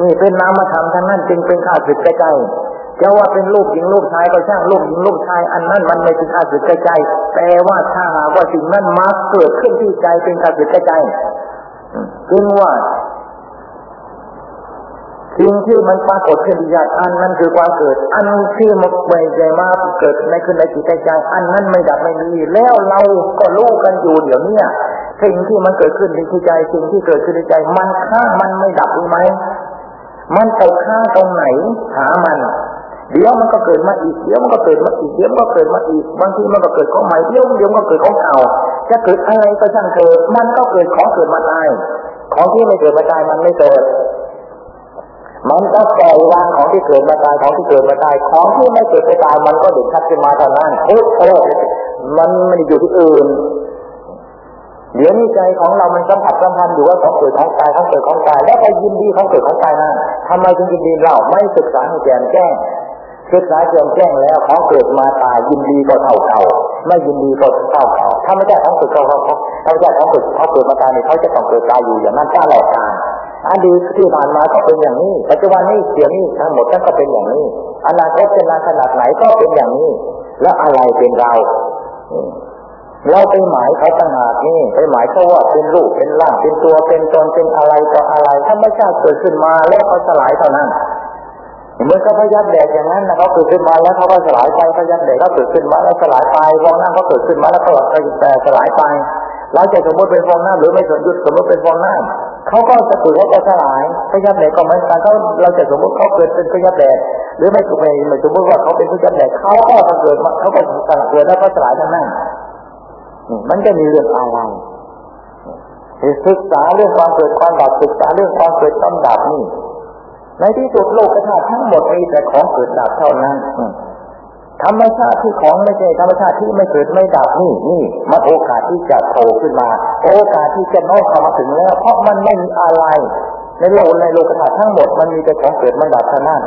Speaker 1: นี่เป็นนามธรรมทั้งนั้นจึงเป็นข้าศึกในใจจะว่าเป็นลูกหญิงลูกชายก็ช่างลูกหญิงลูกชายอันนั้นมันไม่เป็นข้าศึกในใจแต่ว่าถ้าหากว่าสิ่งนั้นมาเกิดขึ้นที่ใจเป็นข้าศึกในใจจึงว่า สิ่งที่มันปรากฏขึ้นที่ใจอันนั้นคือความเกิด อันที่มันไปใจมาเกิดในขึ้นในจิตใจอันนั้นไม่ดับไม่มีแล้วเราก็รู้กันอยู่เดี๋ยวนี้สิ่งที่มันเกิดขึ้นในจิตใจสิ่งที่เกิดขึ้นในใจ มันข้ามันไม่ดับรู้ไหมมันไปข้าตรงไหนหามันเดี๋ยวมันก็เกิดมาอีกเดี๋ยวมันก็เกิดมาอีกเดี๋ยวมันก็เกิดมาอีกบางทีมันก็เกิดของใหม่เดี๋ยวเดี๋ยวมันก็เกิดของเก่าจะเกิดอะไรก็ช่างเกิด มันก็เกิดของเกิดมาตายของที่ไม่เกิดมาตายมันไม่เกิด มันก็ปล่อยวางของที่เกิดมาตายของที่เกิดมาตายของที่ไม่เกิดไปตายมันก็เด็ดชัดขึ้นมาเท่านั้นเอ๊ะเออมันไม่ได้อยู่ที่อื่นเดี๋ยวนี้ใจของเรามันสัมผัสสัมพันธ์อยู่ว่าของเกิดของตายของเกิดของตายแล้วไปยินดีของเกิดของตายนะทำไมจึงยินดีเราไม่ศึกษาให้แจ่มแจ้งศึกษาแจ่มแจ้งแล้วของเกิดมาตายยินดีก็เท่าเก่าไม่ยินดีก็เท่าเก่าถ้าไม่ใช่ของเกิดเขาเขาถ้าไม่ใช่ของเกิดเขาเกิดมาตายเนี่ยเขาจะต้องเกิดตายอยู่อย่างนั้นตลอดกาล อดีตที่ผ่านมาก็เป็นอย่างนี้ ปัจจุบันนี้เสียนี้ทั้งหมดนั่นก็เป็นอย่างนี้ อนาคตเป็นานขนาดไหนก็เป็นอย่างนี้ แล้วอะไรเป็นเรา เราไปหมายเขาต่างหากนี่ไปหมายเขาว่าเป็นรูปเป็นร่างเป็นตัวเป็นตนเป็นอะไรต่ออะไรถ้าไม่ใช่เกิดขึ้นมาแล้วเขาสลายเท่านั้นเหมือนกับพยับแดดอย่างนั้นนะเขาเกิดขึ้นมาแล้วเขาก็สลายไปพยับแดดเขาเกิดขึ้นมาแล้วสลายไปฟองน้ำเขาเกิดขึ้นมาแล้วเขาแต่สลายไปเราจะสมมติเป็นฟองน้ำหรือไม่สมมติสมมติเป็นฟองน้ำ เขาก็จะเกิดเขาจะสลายพยับแดดก็เหมือนกันเขาเราจะสมมติเขาเกิดเป็นพยับแดดหรือไม่ถูกไม่ไม่สมมติว่าเขาเป็นพยับแดดเขาก็เกิดเขาก็เกิดแล้วก็สลายทั้งนั้นมันจะมีเรื่องอะไรศึกษาเรื่องความเกิดความดับศึกษาเรื่องความเกิดความดับนี่ในที่สุดโลกธาตุทั้งหมดมีแต่ของเกิดดับเท่านั้น ธรรมชาติที่ของไม่ใช่ธรรมชาติที่ไม่เกิดไม่ดับนี่นี่มันโอกาสที่จะโผล่ขึ้นมา โอกาสที่จะน้อมเข้ามาถึงแล้ว เพราะมันไม่มีอะไร ในโลกในโลกธาตุทั้งหมดมันมีแต่ของเกิดมันดับเท่านั้น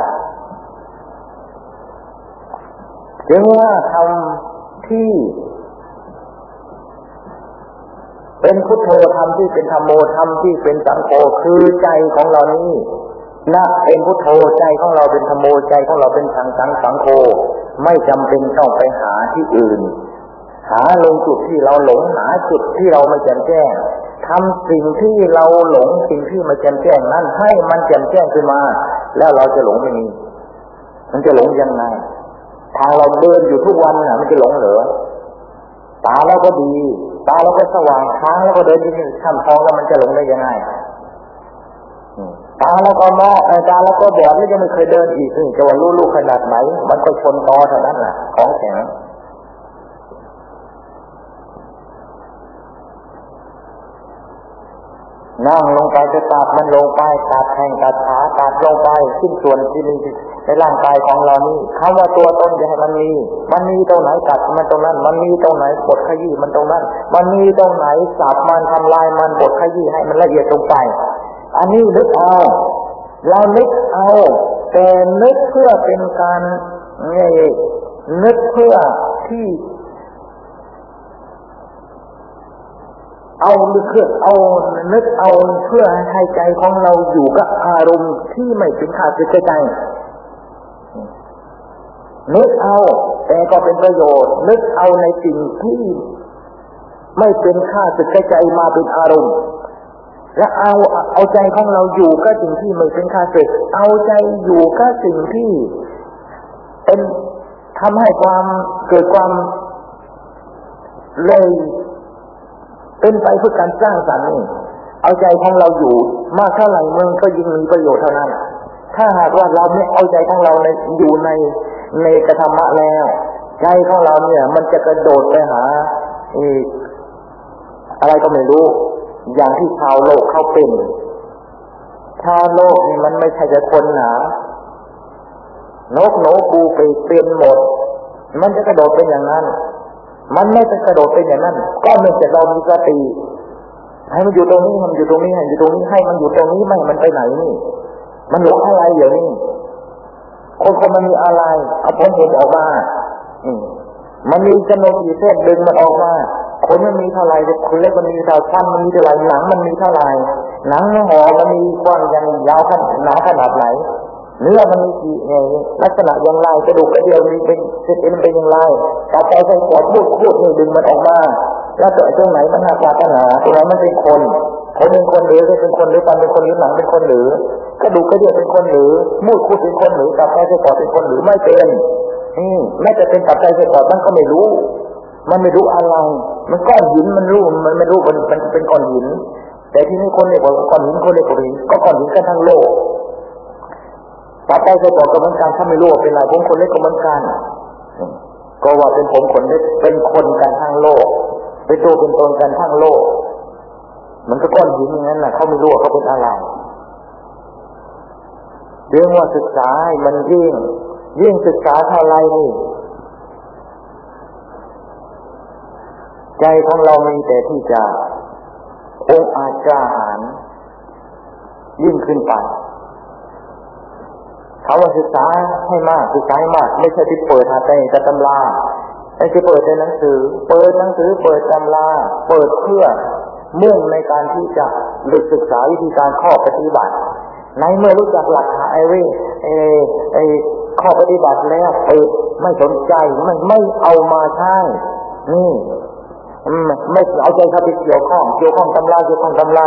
Speaker 1: จึงว่าทำที่ เป็นพุทโธธรรมที่เป็นธรรมโมธรรมที่เป็นสังโฆคือใจของเรานี้ นะเป็นพุทโธใจของเราเป็นธรรมโมใจของเราเป็นทางสังสังโฆไม่จำเป็นต้องไปหาที่อื่น หาลงจุดที่เราหลงหาจุดที่เราไม่แจ่มแจ้งทำสิ่งที่เราหลงสิ่งที่ไม่แจ่มแจ้งนั้นให้มันแจ่มแจ้งขึ้นมา แล้วเราจะหลงไม่มีมันจะหลงยังไงทางเราเดินอยู่ทุกวันนะมันจะหลงเหรอตาเราก็ดี ตาเราก็สว่างทางเราก็เดินที่ข้ามทองแล้วมันจะหลงได้ยังไง ตาแล้วก็มองตาแล้วก็บอดแล้วยังไม่เคยเดินอีกจะว่ารู้ลูกขนาดไหน มันก็ชนตอเท่านั้นแหละของแข็งนั่งลงไปจะตัดมันลงไปตัดแข่งตัดขาตัดลงไปขึ้นส่วนที่มีในร่างกายของเรานี่คำว่าตัวตนจะให้มันมี มันมีตรงไหนตัดมันตรงนั้น มันมีตรงไหนบดขยี้มันตรงนั้น มันมีตรงไหนสับมันทำลายมันบดขยี้ให้มันละเอียดลงไป อันนี้นึกเอา เรานึกเอา แต่นึกเพื่อเป็นการเนี่ยนึกเพื่อที่เอานึกเพื่อเอานึกเอาเพื่อให้ใจของเราอยู่กับอารมณ์ที่ไม่เป็นขาดจิตใจนึกเอา แต่ก็เป็นประโยชน์ นึกเอาในสิ่งที่ไม่เป็นค่าสึกใจมาเป็นอารมณ์ และเอาเอาใจของเราอยู่ก็สิ่งที่ไม่เป็นคาศึกเอาใจอยู่ก็สิ่งที่ เป็นทำให้ความเกิดความเลยเป็นไปเพื่อการสร้างสรรค์เอาใจของเราอยู่ มากเท่าไหร่มันก็ยิ่งมีประโยชน์เท่านั้น ถ้าหากว่าเราไม่เอาใจของเราในอยู่ในในกระธรรมะแล้ว ใจของเราเนี่ย มันจะกระโดดไปหาอีกอะไรก็ไม่รู้ อย่างที่ชาวโลกเขาเป็น ชาวโลกนี่มันไม่ใช่จะคนหนานกหนูปูไปเป็นหมด มันจะกระโดดเป็นอย่างนั้น มันไม่จะกระโดดเป็นอย่างนั้น ก็ไม่จะเรามีสติให้มันอยู่ตรงนี้มันอยู่ตรงนี้ให้อยู่ตรงนี้ให้มันอยู่ตรงนี้ไม่มันไปไหนนี่ มันหลงอะไรอย่างนี้คนคนมันมีอะไรเอาผลเห็นออกมาอืมมันมีจำนวนกี่เส้นดึงมันออกมา คนมันมีเท่าไรคนเล็กมันมีเท่าชั้นมันมีเท่าไรหนังมันมีเท่าไรหนังห่อมันมีกว้างยังยาวขนาดหนาขนาดไหนเนื้อมันมีกี่ไงลักษณะย่างไรกระดูกกระเดียวมีเป็นเส้นเอ็นเป็นย่างไรต่อไปใส่ขวดพูดพูดนี่ดึงมันออกมาแล้วตัวตรงไหนมันหาปลาตนาตรงไหนมันเป็นคนคนเป็นคนหรือเป็นคนหรือปันเป็นคนหรือหนังเป็นคนหรือกระดูกกระเดียวเป็นคนหรือมูดคูดเป็นคนหรือตับไตไส้ปอดเป็นคนหรือไม่เป็นอืมแม้จะเป็นตับไตไส้ปอดมันก็ไม่รู้ มันไม่รู้อะไร มันก้อนหินมันรู้มันไม่รู้มันมันเป็นก้อนหิน แต่ที่นี่คนเรียกว่าก้อนหินคนเรียกว่าหินก็ก้อนหินกันทั้งโลกตับไตไส้ปอดก็เหมือนกันถ้าไม่รู้ว่าเป็นอะไรผมคนเล็กก็เหมือนกันก็ว่าเป็นผมคนเล็กเป็นคนกันทั้งโลก เป็นตัวเป็นตนกันทั้งโลก มันก็ก้อนหินอย่างนั้นแหละเขาไม่รู้ว่าเขาเป็นอะไรเรื่องว่าศึกษามันยิ่งยิ่งศึกษาเท่าไรนี่ ใจของเรามีแต่ที่จะองอาจาหารยิ่งขึ้นไปเขาว่าศึกษาให้มากศึกษาให้มาก ไม่ใช่ที่เปิดหาแต่จะตำราไม่ใช่เปิดในหนังสือ เปิดหนังสือ เปิดตำราเปิดเพื่อมุ่งในการที่จะศึกษาวิธีการข้อปฏิบัติ ในเมื่อรู้จักหลักไอ้เว้ไอ้ไอ้ข้อปฏิบัติแล้วเปิดไม่สนใจไม่ไม่เอามาใช้นี่ ไม่เอาใจเข้าไปเกี่ยวข้อง เกี่ยวข้องตำราเกี่ยวข้องตำรา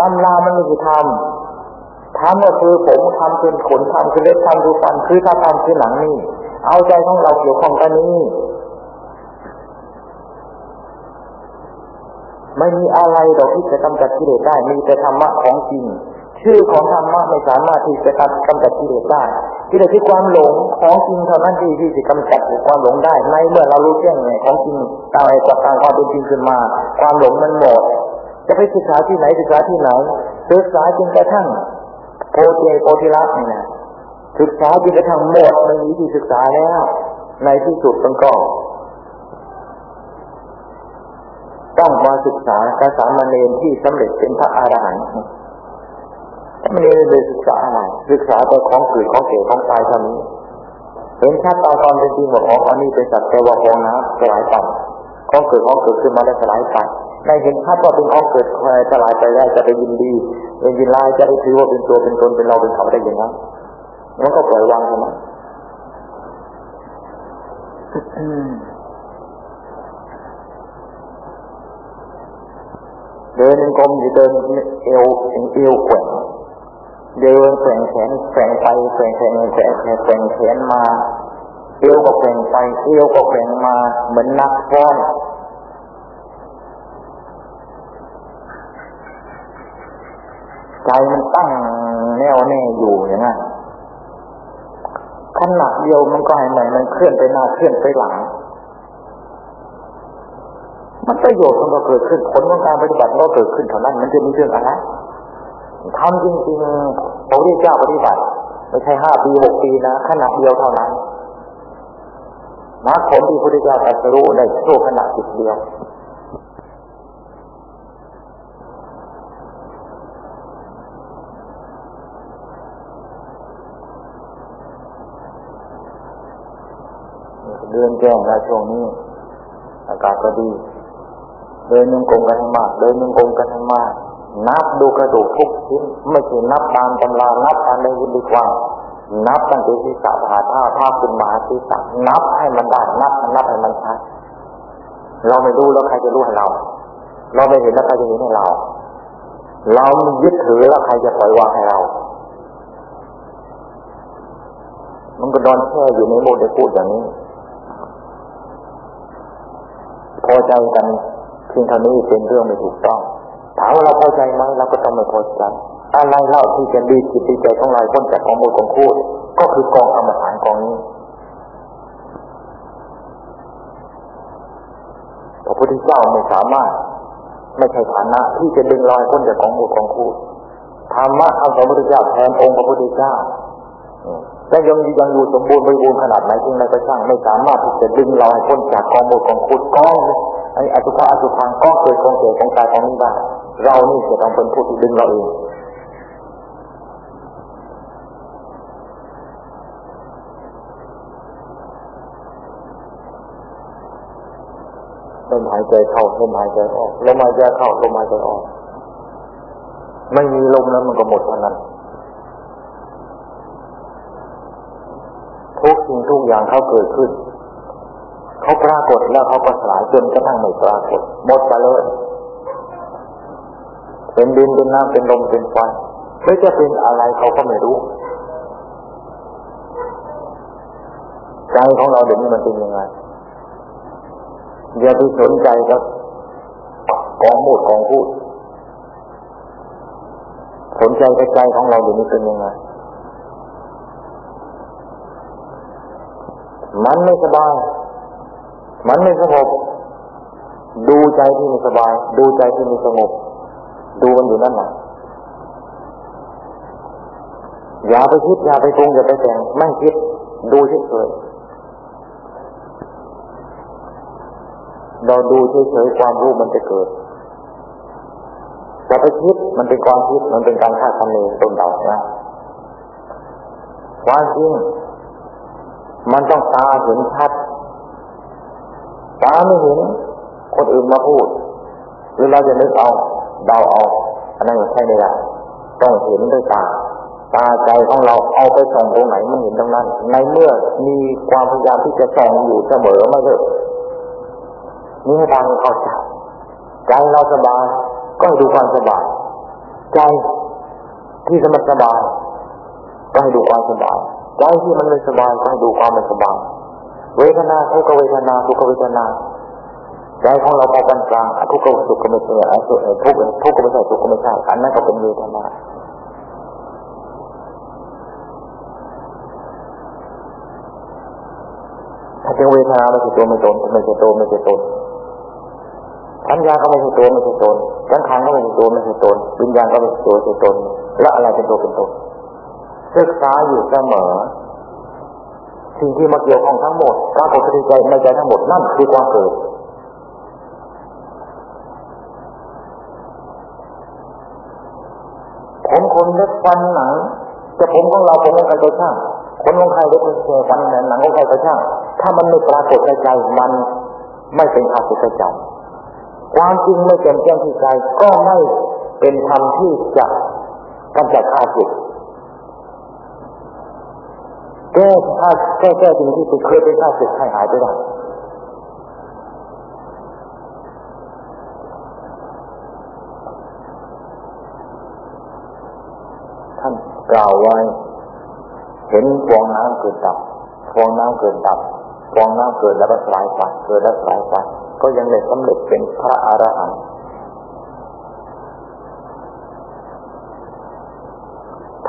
Speaker 1: ตำรามันไม่ใช่ทำทำก็คือผมทำเป็นขนทำคือเล็บทำคือฟันคือถ้าทำคือหนังนี่ เอาใจของเราเกี่ยวข้องกันนี้ไม่มีอะไรหรอกที่จะกำจัดกิเลสได้มีแต่ธรรมะของจริง ชื่อของธรรมะไม่สามารถที่จะกำจัดกิเลสได้กิเลสที่ความหลงของจริงเท่านั้นที่ที่จะกำจัดความหลงได้ในเมื่อเรารู้แจ้งไงของจริงตามไอ้กฎตามความเป็นจริงขึ้นมา ความหลงมันหมด จะไปศึกษาที่ไหนศึกษาที่ไหนศึกษาจนกระทั่งโพเจโพธิรัตน์เนี่ยศึกษาจนกระทั่งหมดไม่มีที่ศึกษาแล้ว ในที่สุดมันก็ต้องมาศึกษากระสามเณรที่สำเร็จเป็นพระอรหันต์ ไม่ได้ศึกษาอะไรศึกษาแต่ของเกิดของเกิดของตายเท่านี้เห็นชัดตามความเป็นจริงว่าของอันนี้เป็นสัตว์แต่ว่าของนะสลายไปของเกิดของเกิดขึ้นมาแล้สลายไปในเห็นชัดว่าเป็นของเกิดสลายไปแล้จะไปยินดีเป็นยินลายจะได้ถือว่าเป็นตัวเป็นตนเป็นเราเป็นเขาได้ยังไงมันก็ปล่อยวางใช่ไหมเดินกลมอยู่เดินเอวเอวแกว่ง เดินแกว่งแขนแกว่งไปแกว่งแขนแกว่งแขนแข่งแขนมาเอวก็แกว่งไปเอวก็แกว่งมาเหมือนนักฟ้อนใจมันตั้งแน่วแน่อยู่อย่างนั้นขนาดเดียวมันก็ให้มันมันเคลื่อนไปหน้าเคลื่อนไปหลัง มันประโยชน์มันก็เกิดขึ้นผลของการปฏิบัติก็เกิดขึ้นเท่านั้นมันจะมีเรื่องอะไรทำจริงๆพ ระพุทธเจ้าปฏิบัติไม่ใช่ห้าปีหกปีนะขณะเดียวเท่านั้นมรรคผลที่พระพุทธเจ้าตรัสรู้ได้ชั่วขณะจิตเดียวเดินแจ้งในช่วงนี้ อากาศก็ดี เดินยังกงกันให้มาก เดินยังกงกันให้มาก นับดูกระดูกทุกชิ้นไม่ใช่นับตามตำรานับตามในวิดีกว่า นับตั้งแต่ศีรษะผ่าท่าท่าขึ้นมาศีรษะนับให้มันได้นับนับให้มันชัดเราไม่รู้แล้วใครจะรู้ให้เรา เราไม่เห็นแล้วใครจะเห็นให้เรา เรายึดถือแล้วใครจะปล่อยวางให้เรา มันก็นอนแช่อยู่ในโมเดลพูดอย่างนี้ พอใจกันเพียงเท่านี้เป็นเรื่องไม่ถูกต้อง ถามว่าเราพอใจไหมเราก็ต้องไม่พอใจอะไรเล่าที่จะดีจิตดีใจของเราพ้นจากของมูลของคูดก็คือกองอมฐานกองนี้พระพุทธเจ้าไม่สามารถ ไม่ใช่ฐานะที่จะดึงลอยพ้นจากของมูลของคูดธรรมะคำสอนพระพุทธเจ้าแทนองค์พระพุทธเจ้าแต่ยังยังอยู่สมบูรณ์บริบูรณ์ขนาดไหนจึงในก็ช่างไม่สามารถที่จะดึงเราให้พ้นจากกองมูลของคูดกองไอ้อสุภะอสุพังก็เกิดกองเกิดของกายของนี้ได้ เรานี่จะต้องเป็นผู้ที่ดึงเราเองลมหายใจเข้าลมหายใจออกลมหายใจเข้าลมหายใจออก ไม่มีลมแล้วมันก็หมดเท่านั้นทุกสิ่งทุกอย่างเขาเกิดขึ้น เขาปรากฏแล้วเขาก็สลายจนกระทั่งไม่ปรากฏหมดไปเลย เป็นดินเป็นน้ำเป็นลมเป็นไฟไม่จะเป็นอะไรเขาก็ไม่รู้ใจของเราเดี๋ยวนี้มันเป็นยังไงอย่าไปสนใจกับกองมูดของพูดสนใจกับใจของเราเดี๋ยวนี้เป็นยังไงมันไม่สบาย มันไม่สงบ ดูใจที่ไม่สบาย ดูใจที่ไม่สงบ ดูมันอยู่นั่นแหละอย่าไปคิดอย่าไปปรุงอย่าไปแต่งไม่คิด ดูเฉยๆเราดูเฉยๆความรู้มันจะเกิดจะไปคิดมันเป็นความคิดมันเป็นการคาดคะเนตนเดานะความจริงมันต้องตาเห็นชัดตาไม่เห็นคนอื่นมาพูดหรือเราจะนึกเอา เดาเอาอันนั้นใช่ไม่ได้ต้องเห็นด้วยตาตาใจของเราเอาไปส่องตรงไหนมันเห็นตรงนั้น ในเมื่อมีความพยายามที่จะส่องอยู่เสมอไม่เลิกนี่ให้ฟังเข้าใจใจเราสบายก็ให้ดูความสบายใจที่สมัสบายก็ให้ดูความสบายใจที่มันไม่สบายก็ให้ดูความไม่สบายเวทนาทุกเวทนาทุกเวทนา ใจของเราพอกลางทุกข์สุขก็ไม่ใช่ทุกข์ทุกข์ก็ไม่ใช่ทุขก็ไม่ใช่อันนั้นก็เป็นเวทนาถ้าเป็นเวทนาไม่ใช่ตัวไม่ตนไม่ใช่ตัวไม่ใช่ตนสัญญาก็ไม่ใช่ตัวไม่ใช่ตนสังขารก็ไม่ใช่ตัวไม่ใช่ตนวิญญาณก็ไม่ใช่ตัวไม่ใช่ตนแล้วอะไรเป็นตัวเป็นตนศึกษาอยู่เสมอสิ่งที่มาเกี่ยวข้องทั้งหมดปรากฏในใจในใจทั้งหมดนั่นคือความเกิดผมค นเล็บฟันหนังจะผมของเราผมของใครก็ช่างคนของใครเล็บฟันหนังของใครก็ช่างถ้ามันไม่ปรากฏในใจมันไม่เป็นอาศิใจความจริงไม่เป็นแจ้งที่ใจก็ไม่เป็นธรรมที่จะกำจัดข้าศึกแก้ข้าแก้แก้สิ่งที่เคยเป็นข้าศึกให้หายไปได้ท่าน กล่าวไว้ เห็นฟองน้ำเกิดดับฟองน้ำเกิดดับฟองน้ำเกิดแล้วก็สลายไปเกิดแล้วสลายไปก็ยังได้สำเร็จเป็นพระอรหันต์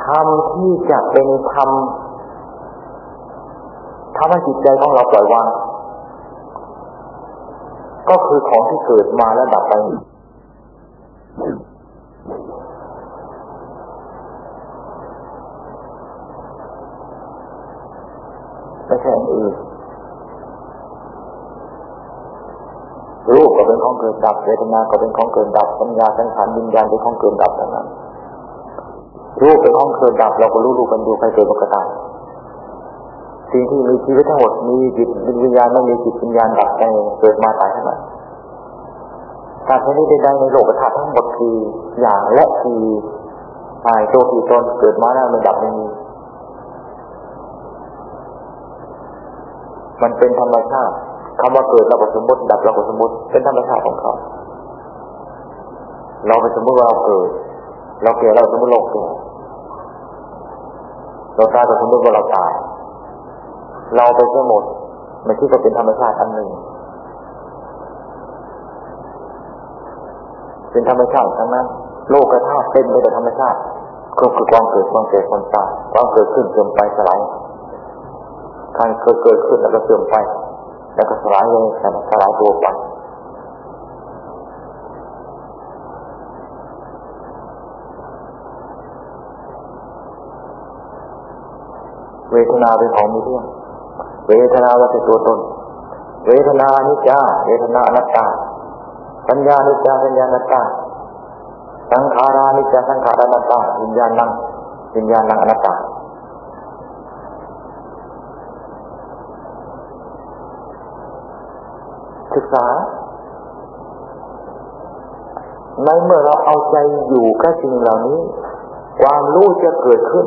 Speaker 1: ธรรมที่จะเป็นธรรมทำให้จิตใจของเราปล่อยวางก็คือของที่เกิดมาแล้วดับไปไม่ใช่อื่นรูปก็เป็น ของเกิดดับเวทนาก็เป็นของเกิดดับสัญญาสังขารวิญญาณเป็นของเกิดดับอย่างนั้นรูปเป็นของเกิดดับเราก็รู้รูปกันดูใครเกิดก็ตายสิ่งที่มีชีวิตทั้งหมดมีจิตวิญญาณไม่มีจิตวิญญาณดับไปเกิดมาตายท่านั้นการชนิดใดในโลกธาตุทั้งหมดคืออย่างและคือตายตัวกี่ตนเกิดมาแล้วมันดับไม่มีมันเป็นธรรมชาติ คำว่าเกิดเราก็สมมติดับเราก็สมมติเป็นธรรมชาติของเขาเราไปสมมติว่าเราเกิด เราเกิดเราสมมติเราเกิดเราตายเราสมมติว่าเราตายเราไปสมมติมันที่ก็เป็นธรรมชาติอันหนึ่ง เป็นธรรมชาติทั้งนั้น โลกธาตุเต็มไปด้วยธรรมชาติก็คือความเกิดความเกิดความตายความเกิดขึ้นเสื่อมไปสลายการเกิดเกิดขึ้นแล้วก็เสื่อมไป แล้วก็สลายเลยสลายตัวไปเวทนาเป็นของมีเรื่อง เวทนาว่าเป็นตัวตน เวทนานิจจา เวทนาอนัตตา สัญญานิจจาสัญญาอนัตตา สังขารานิจาสังขารานัตตา วิญญาณัง วิญญาณังอนัตตา ศึกษา ในเมื่อเราเอาใจอยู่กับสิ่งเหล่านี้ ความรู้จะเกิดขึ้น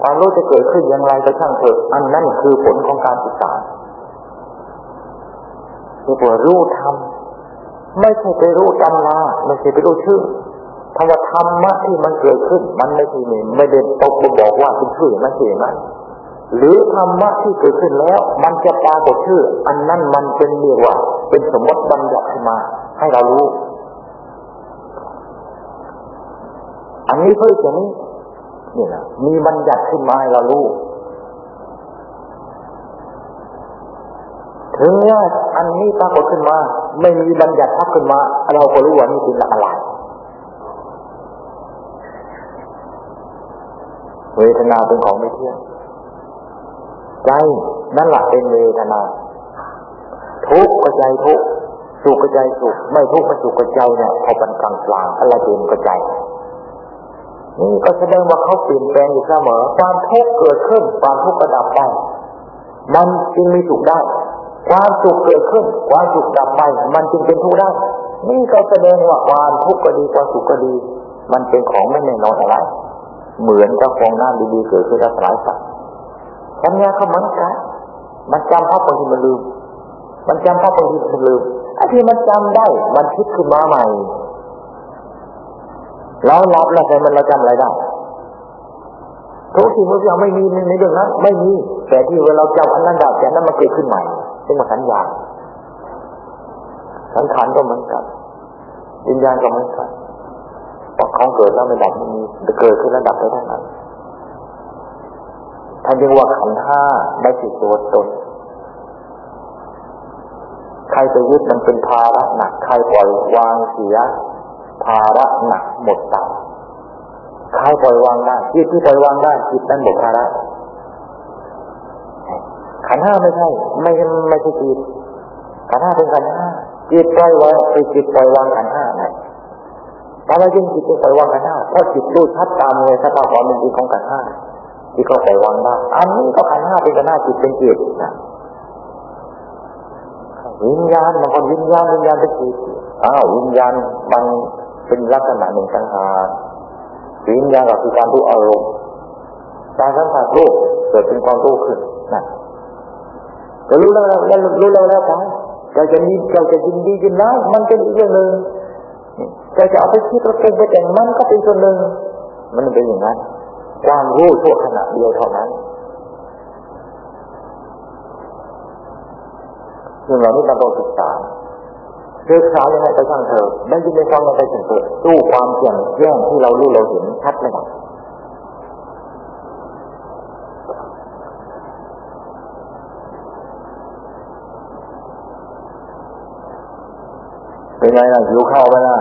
Speaker 1: ความรู้จะเกิดขึ้นอย่างไรก็ช่างเถิดอันนั้นคือผลของการศึกษาคือว่ารู้ธรรมไม่ใช่ไปรู้ตำราไม่ใช่ไปรู้ชื่อธรรมธรรมะที่มันเกิดขึ้น มันไม่ใช่ไม่เด่นตกบอกว่าเป็นชื่อไม่ใช่นั้น หรือธรรมะที่เกิดขึ้นแล้ว มันจะปรากฏชื่อ อันนั้นมันเป็นเรียกว่า เป็นสมมติบัญญัติขึ้นมา ให้เรารู้ อันนี้เพื่อจะนี้นี่นะมีบัญญัติขึ้นมาให้เรารู้ถึงว่าอันนี้ปรากฏขึ้นมา ไม่มีบัญญัติทับขึ้นมา เราก็รู้ว่านี่เป็นอะไรเวทนาเป็นของไม่เที่ยง ใจนั่นแหละเป็นเวทนา ทุกข์ก็ใจทุกข์สุขก็ใจสุขไม่ทุกข์ไม่สุขก็ใจเนี่ยพอเป็นกลางกลางอะไรเป็นก็ใจนี่ก็แสดงว่าเขาเปลี่ยนแปลงอยู่เสมอความทุกข์เกิดขึ้นความทุกข์ก็ดับไปมันจึงมีสุขได้ ความสุขเกิดขึ้น ความสุขดับไป มันจึงเป็นทุกข์ได้ นี่ก็แสดงว่าความทุกข์ก็ดีความสุขก็ดี มันเป็นของไม่แน่นอนอะไร เหมือนกับฟองน้ำดีๆเกิดขึ้นแล้วสลายไป ปัญญาเขาเหมือนกันมันจำภาพบางทีมันลืม มันจำภาพบางทีมันลืมไอ้ที่มันจำได้ มันคิดขึ้นมาใหม่เราลับแล้วแต่มันเราจำอะไรได้ทุกสิ่งทุกอย่างไม่มีในเรื่องนั้นไม่มี แต่ที่เวลาเราจำอันนั้นได้แต่นั้นมันเกิดขึ้นใหม่เป็นมาสัญญาสังขารก็เหมือนกันวิญญาณก็เหมือนกันของเกิดแล้วไม่ดับไม่มีเกิดขึ้นแล้วดับไปได้นั้น ท่านเรียกว่าขันห้าไม่ใช่ตัวตน ใครจะยึดมันเป็นภาระหนัก ใครปล่อยวางเสีย ภาระหนักหมดตาใครปล่อยวางได้จิตที่ปล่อยวางได้จิตนั้นหมดภาระ ขันห้าไม่ใช่ไม่ไม่ใช่จิตขันห้าเป็นขันห้าจิตปล่อยวางไอ้จิตปล่อยวางขันห้าได้ทำไมจึงจิตจึงปล่อยวางขันห้าเพราะจิตรู้ชัดตามเลยสภาพความเป็นจริงของขันห้า ที่เขาปล่อยวางได้อันนี้ก็ขันห้าเป็นขันห้าจิตเป็นจิตนะวิญญาณบางคนวิญญาณวิญญาณเป็นจิตอ้าววิญญาณบางเป็นลักษณะหนึ่งต่างหากวิญญาณก็คือการรู้อารมณ์การสัมผัสรู้เกิดเป็นความรู้ขึ้นนะก็รู้แล้วแล้วรู้แล้วแล้วไปเราจะมีเราจะยินดียินร้ายมันเป็นอีกเรื่องหนึ่งเราจะเอาไปคิดเราเป็นไปแต่งมันก็เป็นส่วนหนึ่งมันเป็นอย่างนั้น ความรู้ชั่วขณะเดียวเท่านั้นซึ่งเราไม่ต้องศึกษาศึกษายังไงก็ช่างเถอะได้ยินได้ฟังยังไงก็ช่งเถอะสู้ความเสี่ยงแย่งที่เรารู้เราเห็นชัดเลยเป็นไงล่ะหิวข้าวไหมล่ะ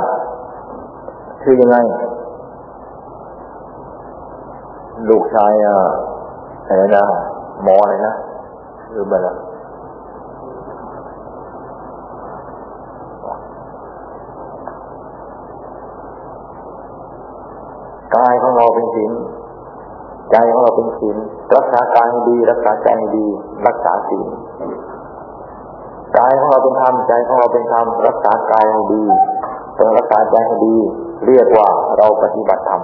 Speaker 1: คือยังไง ลูกชายอะอะไรนะหมออะไรนะลืมไปแล้วกายของเราเป็นศีลใจของเราเป็นศีลรักษากายดี รักษาใจดี รักษาศีลกายของเราเป็นธรรมใจของเราเป็นธรรมรักษากายให้ดีต้องรักษาใจให้ดี เรียกว่าเราปฏิบัติธรรม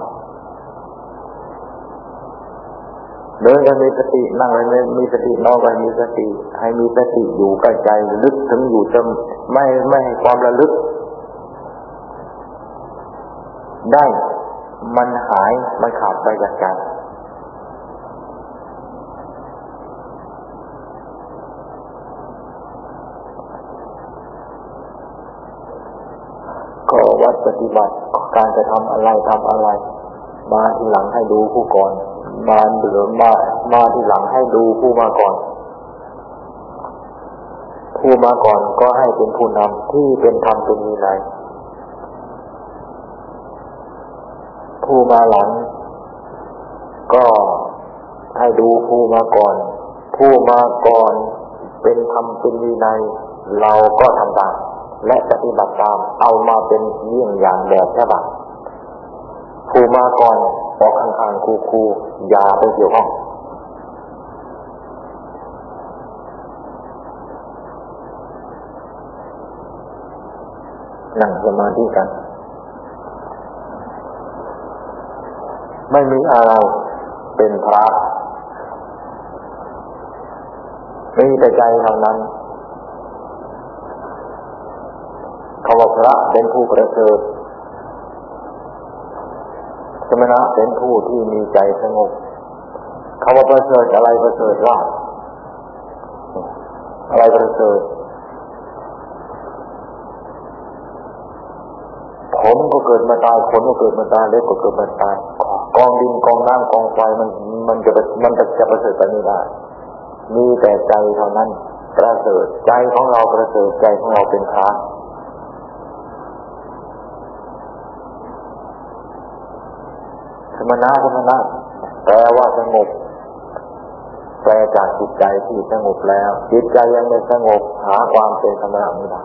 Speaker 1: เดินกันมีสตินั่งกันมีสตินอนกันมีสติ ให้มีสติอยู่กับใจลึกถึงอยู่จนไม่ไม่ให้ความระลึก ได้มันหายมันขาดไปจากใจก็วัดปฏิบัติการจะทำอะไรทำอะไร มาทีหลังให้ดูผู้ก่อน มาเดือมามาที่หลังให้ดูผู้มาก่อน ผู้มาก่อนก็ให้เป็นผู้นำที่เป็นธรรมเป็นวินัยผู้มาหลัง ก็ให้ดูผู้มาก่อน ผู้มาก่อนเป็นธรรมเป็นวินัยเราก็ทำตามและปฏิบัติตามเอามาเป็นเยี่ยงอย่างแบบฉบับผู้มาก่อน ออกข้างๆครูครูอย่าไปเกี่ยวข้องนั่งสมาธิกัน ไม่มีอะไรเป็นพระมีแต่ใจเท่านั้นเขาว่าพระเป็นผู้ประเสริฐ สมณะเป็นผู้ที่มีใจสงบเขาว่าประเสริฐอะไรประเสริฐว่าอะไรประเสริฐผมก็เกิดมาตายขนก็เกิดมาตายเล็บก็เกิดมาตายกองดินกองน้ำกองไฟมันมันจะมันจะจะประเสริฐไปไม่ได้มีแต่ใจเท่านั้น ประเสริฐใจของเราประเสริฐใจของเราเป็นพระ มณะสมณะแปลว่าสงบแปลจากจิตใจที่สงบแล้ว จิตใจยังไม่สงบหาความเป็นสมณะไม่ได้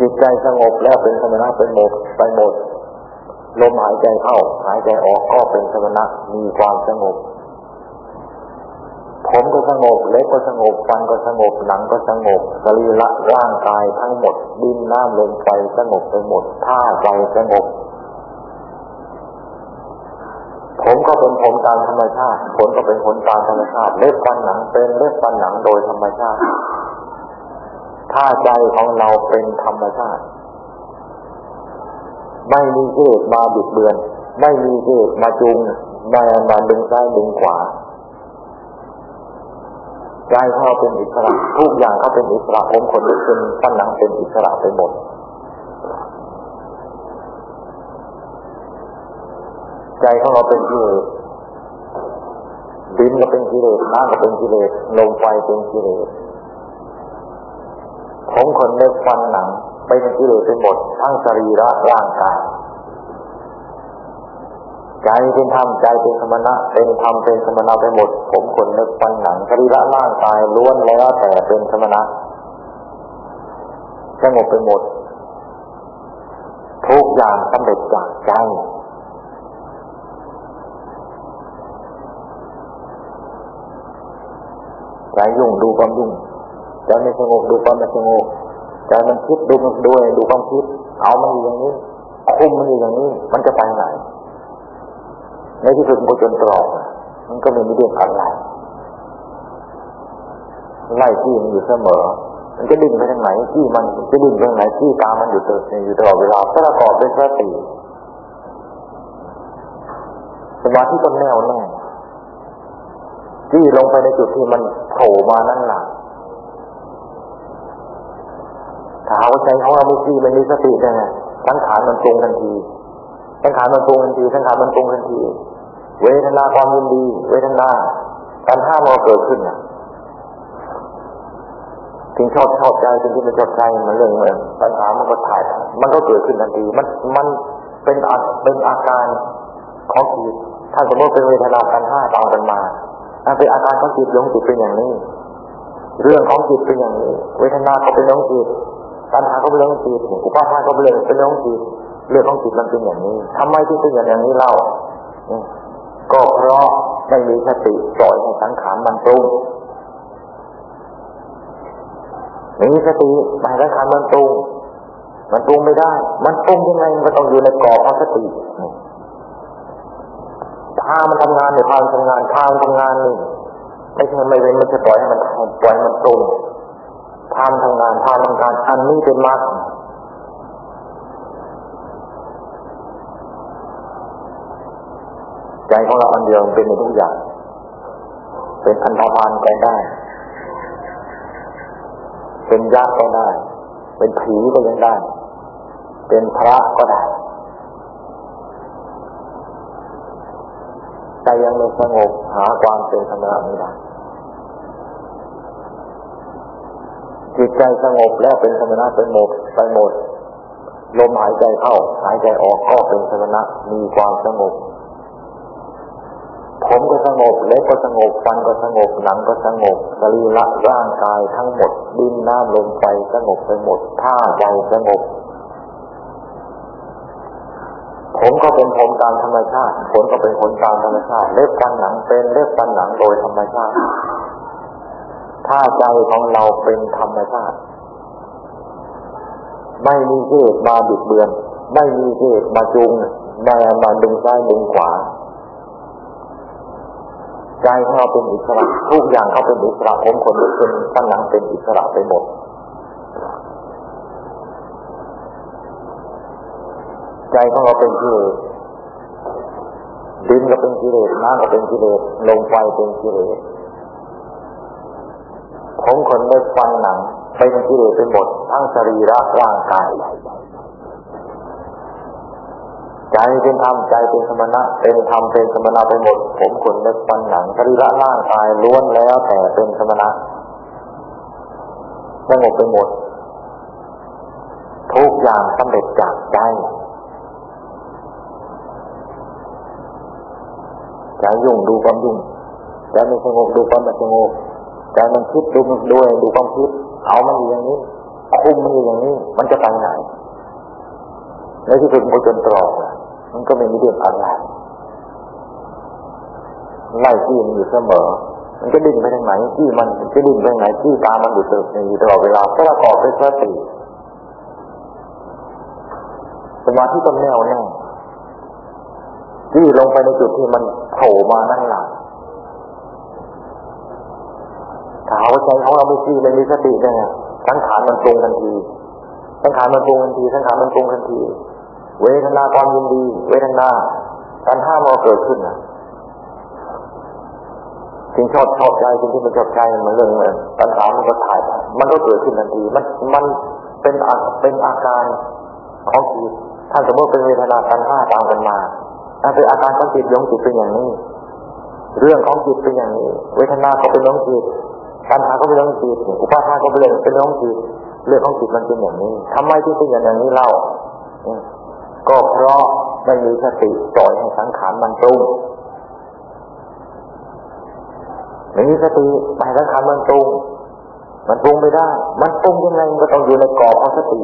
Speaker 1: จิตใจสงบแล้วเป็นสมณะเป็นหมดไปหมดลมหายใจเข้า หายใจออกก็เป็นสมณะมีความสงบ สงบ เล็กก็สงบ ฟันก็สงบ หนังก็สงบสรีระร่างกายทั้งหมด ดินน้ำลมไฟสงบไปหมดท่าใจสงบ ผมก็เป็นผมตามธรรมชาติผลก็เป็นผลตามธรรมชาติ เล็บฟันหนังเป็นเล็บฟันหนังโดยธรรมชาติถ้าใจของเราเป็นธรรมชาติ ไม่มีเหตุมาบิดเบือน ไม่มีเหตุมาจุงมามาดึงซ้ายดึงขวา ใจเขาเป็นอิสระทุกอย่างเขาเป็นอิสระผมคนนี้เป็นตั้งหนังเป็นอิสระไปหมดใจของเราเป็นกิเลสดินก็เป็นกิเลสน้ำก็เป็นกิเลสลมไฟเป็นกิเลสผมคนเล็กฟันหนังเป็นกิเลสเป็นหมดทั้งสรีระร่างกาย ใจเป็นธรรมใจเป็นสมณะเป็นธรรมเป็นสมณะไปหมด ผมคนนึกฟันหนังสรีระร่างกายล้วนแล้วแต่เป็นสมณะสงบไปหมด ทุกอย่างสำเร็จจากใจใจยุ่งดูความยุ่งใจไม่สงบดูความไม่สงบใจมันคิดดูมันด้วยดูความคิด เอามันอยู่อย่างนี้คุมมันอยู่อย่างนี้ มันจะไปไหน ในที่สุดมันก็จนตรอกมันก็ไม่มีเรื่องอะไรไล่ที่มันอยู่เสมอ มันจะดึงไปทางไหนที่มันจะดึงไปทางไหนที่ตามมันอยู่ตลอดอยู่ตลอดเวลาประกอบด้วยสติสมาธิก็แน่วแน่ที่ลงไปในจุดที่มันโผล่มานั่นแหละถ้าเอาใจของเราไม่ที่มันมีสติได้ไงสังขารมันตรงทันที สังขารมันตรงทันทีสังขารมันตรงทันทีเวทนาความยินดี เวทนาการห้ามเราเกิดขึ้นอะถึงชอบชอบใจถึงที่ไม่ชอบใจมันเรื่องเหมือนปัญหามันก็ถ่าย มันก็เกิดขึ้นทันที มันมันเป็นอาเป็นอาการของจิตถ้าสมมติเป็นเวทนาการห้าตามกันมาเป็นอาการของจิตลงจิตเป็นอย่างนี้ เรื่องของจิตเป็นอย่างนี้ เวทนาก็เป็นลงจิตปัญหาก็เป็นเรื่องจิตอุปาทานก็เป็นเป็นเรื่องจิต เรื่องของจิตมันเป็นอย่างนี้ทำไมที่เป็นอย่างนี้เล่าก็เพราะไม่มีสติปล่อยให้สังขารมันปรุงมีสติไปสังขารมันปรุงมันปรุงไม่ได้ มันปรุงยังไงมันต้องอยู่ในกรอบของสติพามันทำงานในพามันทำงานพามันทำงานนี่ไม่ใช่ไม่เป็นมันจะปล่อยให้มันปล่อยมันปรุงพามันทำงานพามันทำงานอันนี้เป็นมรรค ใจของเราอันเดียวเป็นในทุกอย่าง เป็นอันธพาลก็ได้ เป็นยากษ์ก็ได้ เป็นผีก็ยังได้ เป็นพระก็ได้แต่ยังไม่สงบหาความเป็นธรรมะไม่ได้จิตใจสงบแล้วเป็นสมณะเป็นหมดไปหมดลมหายใจเข้า หายใจออกก็เป็นสมณะมีความสงบ ผมก็สงบเล็บก็สงบฟันก็สงบหนังก็สงบสรีระร่างกายทั้งหมดดินน้ำลมไฟสงบไปหมดท่าใจสงบ ผมก็เป็นผมตามธรรมชาติขนก็เป็นขนตามธรรมชาติ เล็บฟันหนังเป็นเล็บฟันหนังโดยธรรมชาติถ้าใจของเราเป็นธรรมชาติ ไม่มีเหตุมาบิดเบือน ไม่มีเหตุมาจุงมามาดึงซ้ายดึงขวา ใจของเราเป็นอิสระทุกอย่างเขาเป็นอิสระผมคนเป็นตั้งหลังเป็นอิสระไปหมดใจของเราเป็นกิเลสดินก็เป็นกิเลสน้ำก็เป็นกิเลสลมไฟเป็นกิเลสผมขนเล็บฟันหนังเป็นกิเลสเป็นหมดทั้งสรีระร่างกาย ใจเป็นธรรมใจเป็นสมณะ เป็นธรรมเป็นสมณะไปหมด ผมขนเล็บฟันหนังสรีระร่างกายล้วนแล้วแต่เป็นสมณะสงบไปหมด ทุกอย่างสำเร็จจากใจใจยุ่งดูความยุ่งใจไม่สงบดูความไม่สงบใจมันคิดดูมันด้วยดูความคิด เอามันอยู่อย่างนี้คุมมันอยู่อย่างนี้ มันจะไปไหนในที่สุดมันจนตรอก มันก็ไม่มีเรื่องอะไรไล่ที่มันอยู่เสมอ มันจะดิ้นไปทางไหนที่มันจะดิ้นไปทางไหนที่ตามันอยู่ตลอดอยู่ตลอดเวลาเพราะประกอบด้วยสติสมาธิต้องแน่วแน่ที่ลงไปในจุดที่มันโผล่มานั่นแหละถามว่าใจของเราไม่ชี้เลยมีสติได้ไงสังขารมันตรงทันที สังขารมันตรงทันที สังขารมันตรงทันที เวทนาความยินดี เวทนาการห้ามเราเกิดขึ้นนะสิ่งชอบชอบใจสิ่งที่มันชอบใจมันเรื่องเหมือนปัญหามันก็ถ่ายมันก็เกิดขึ้นทันทีมันมันเป็นเป็นอาการของจิตถ้าสมมติเป็นเวทนาการห้าตามกันมาถ้าเป็นอาการของจิตยงจิตเป็นอย่างนี้ เรื่องของจิตเป็นอย่างนี้ เวทนาก็เป็นยงจิตปัญหาก็เป็นเรื่องจิตอุปาทานก็เป็นเรื่องเป็นเรื่องจิตเรื่องของจิตมันเป็นอย่างนี้ทำไมที่เป็นอย่างนี้เล่า ก็เพราะไม่มีสติปล่อยให้สังขารมันปรุงไม่มีสติไปสังขารมันปรุงมันปรุงไม่ได้ มันปรุงยังไงก็ต้องอยู่ในกรอบของสติ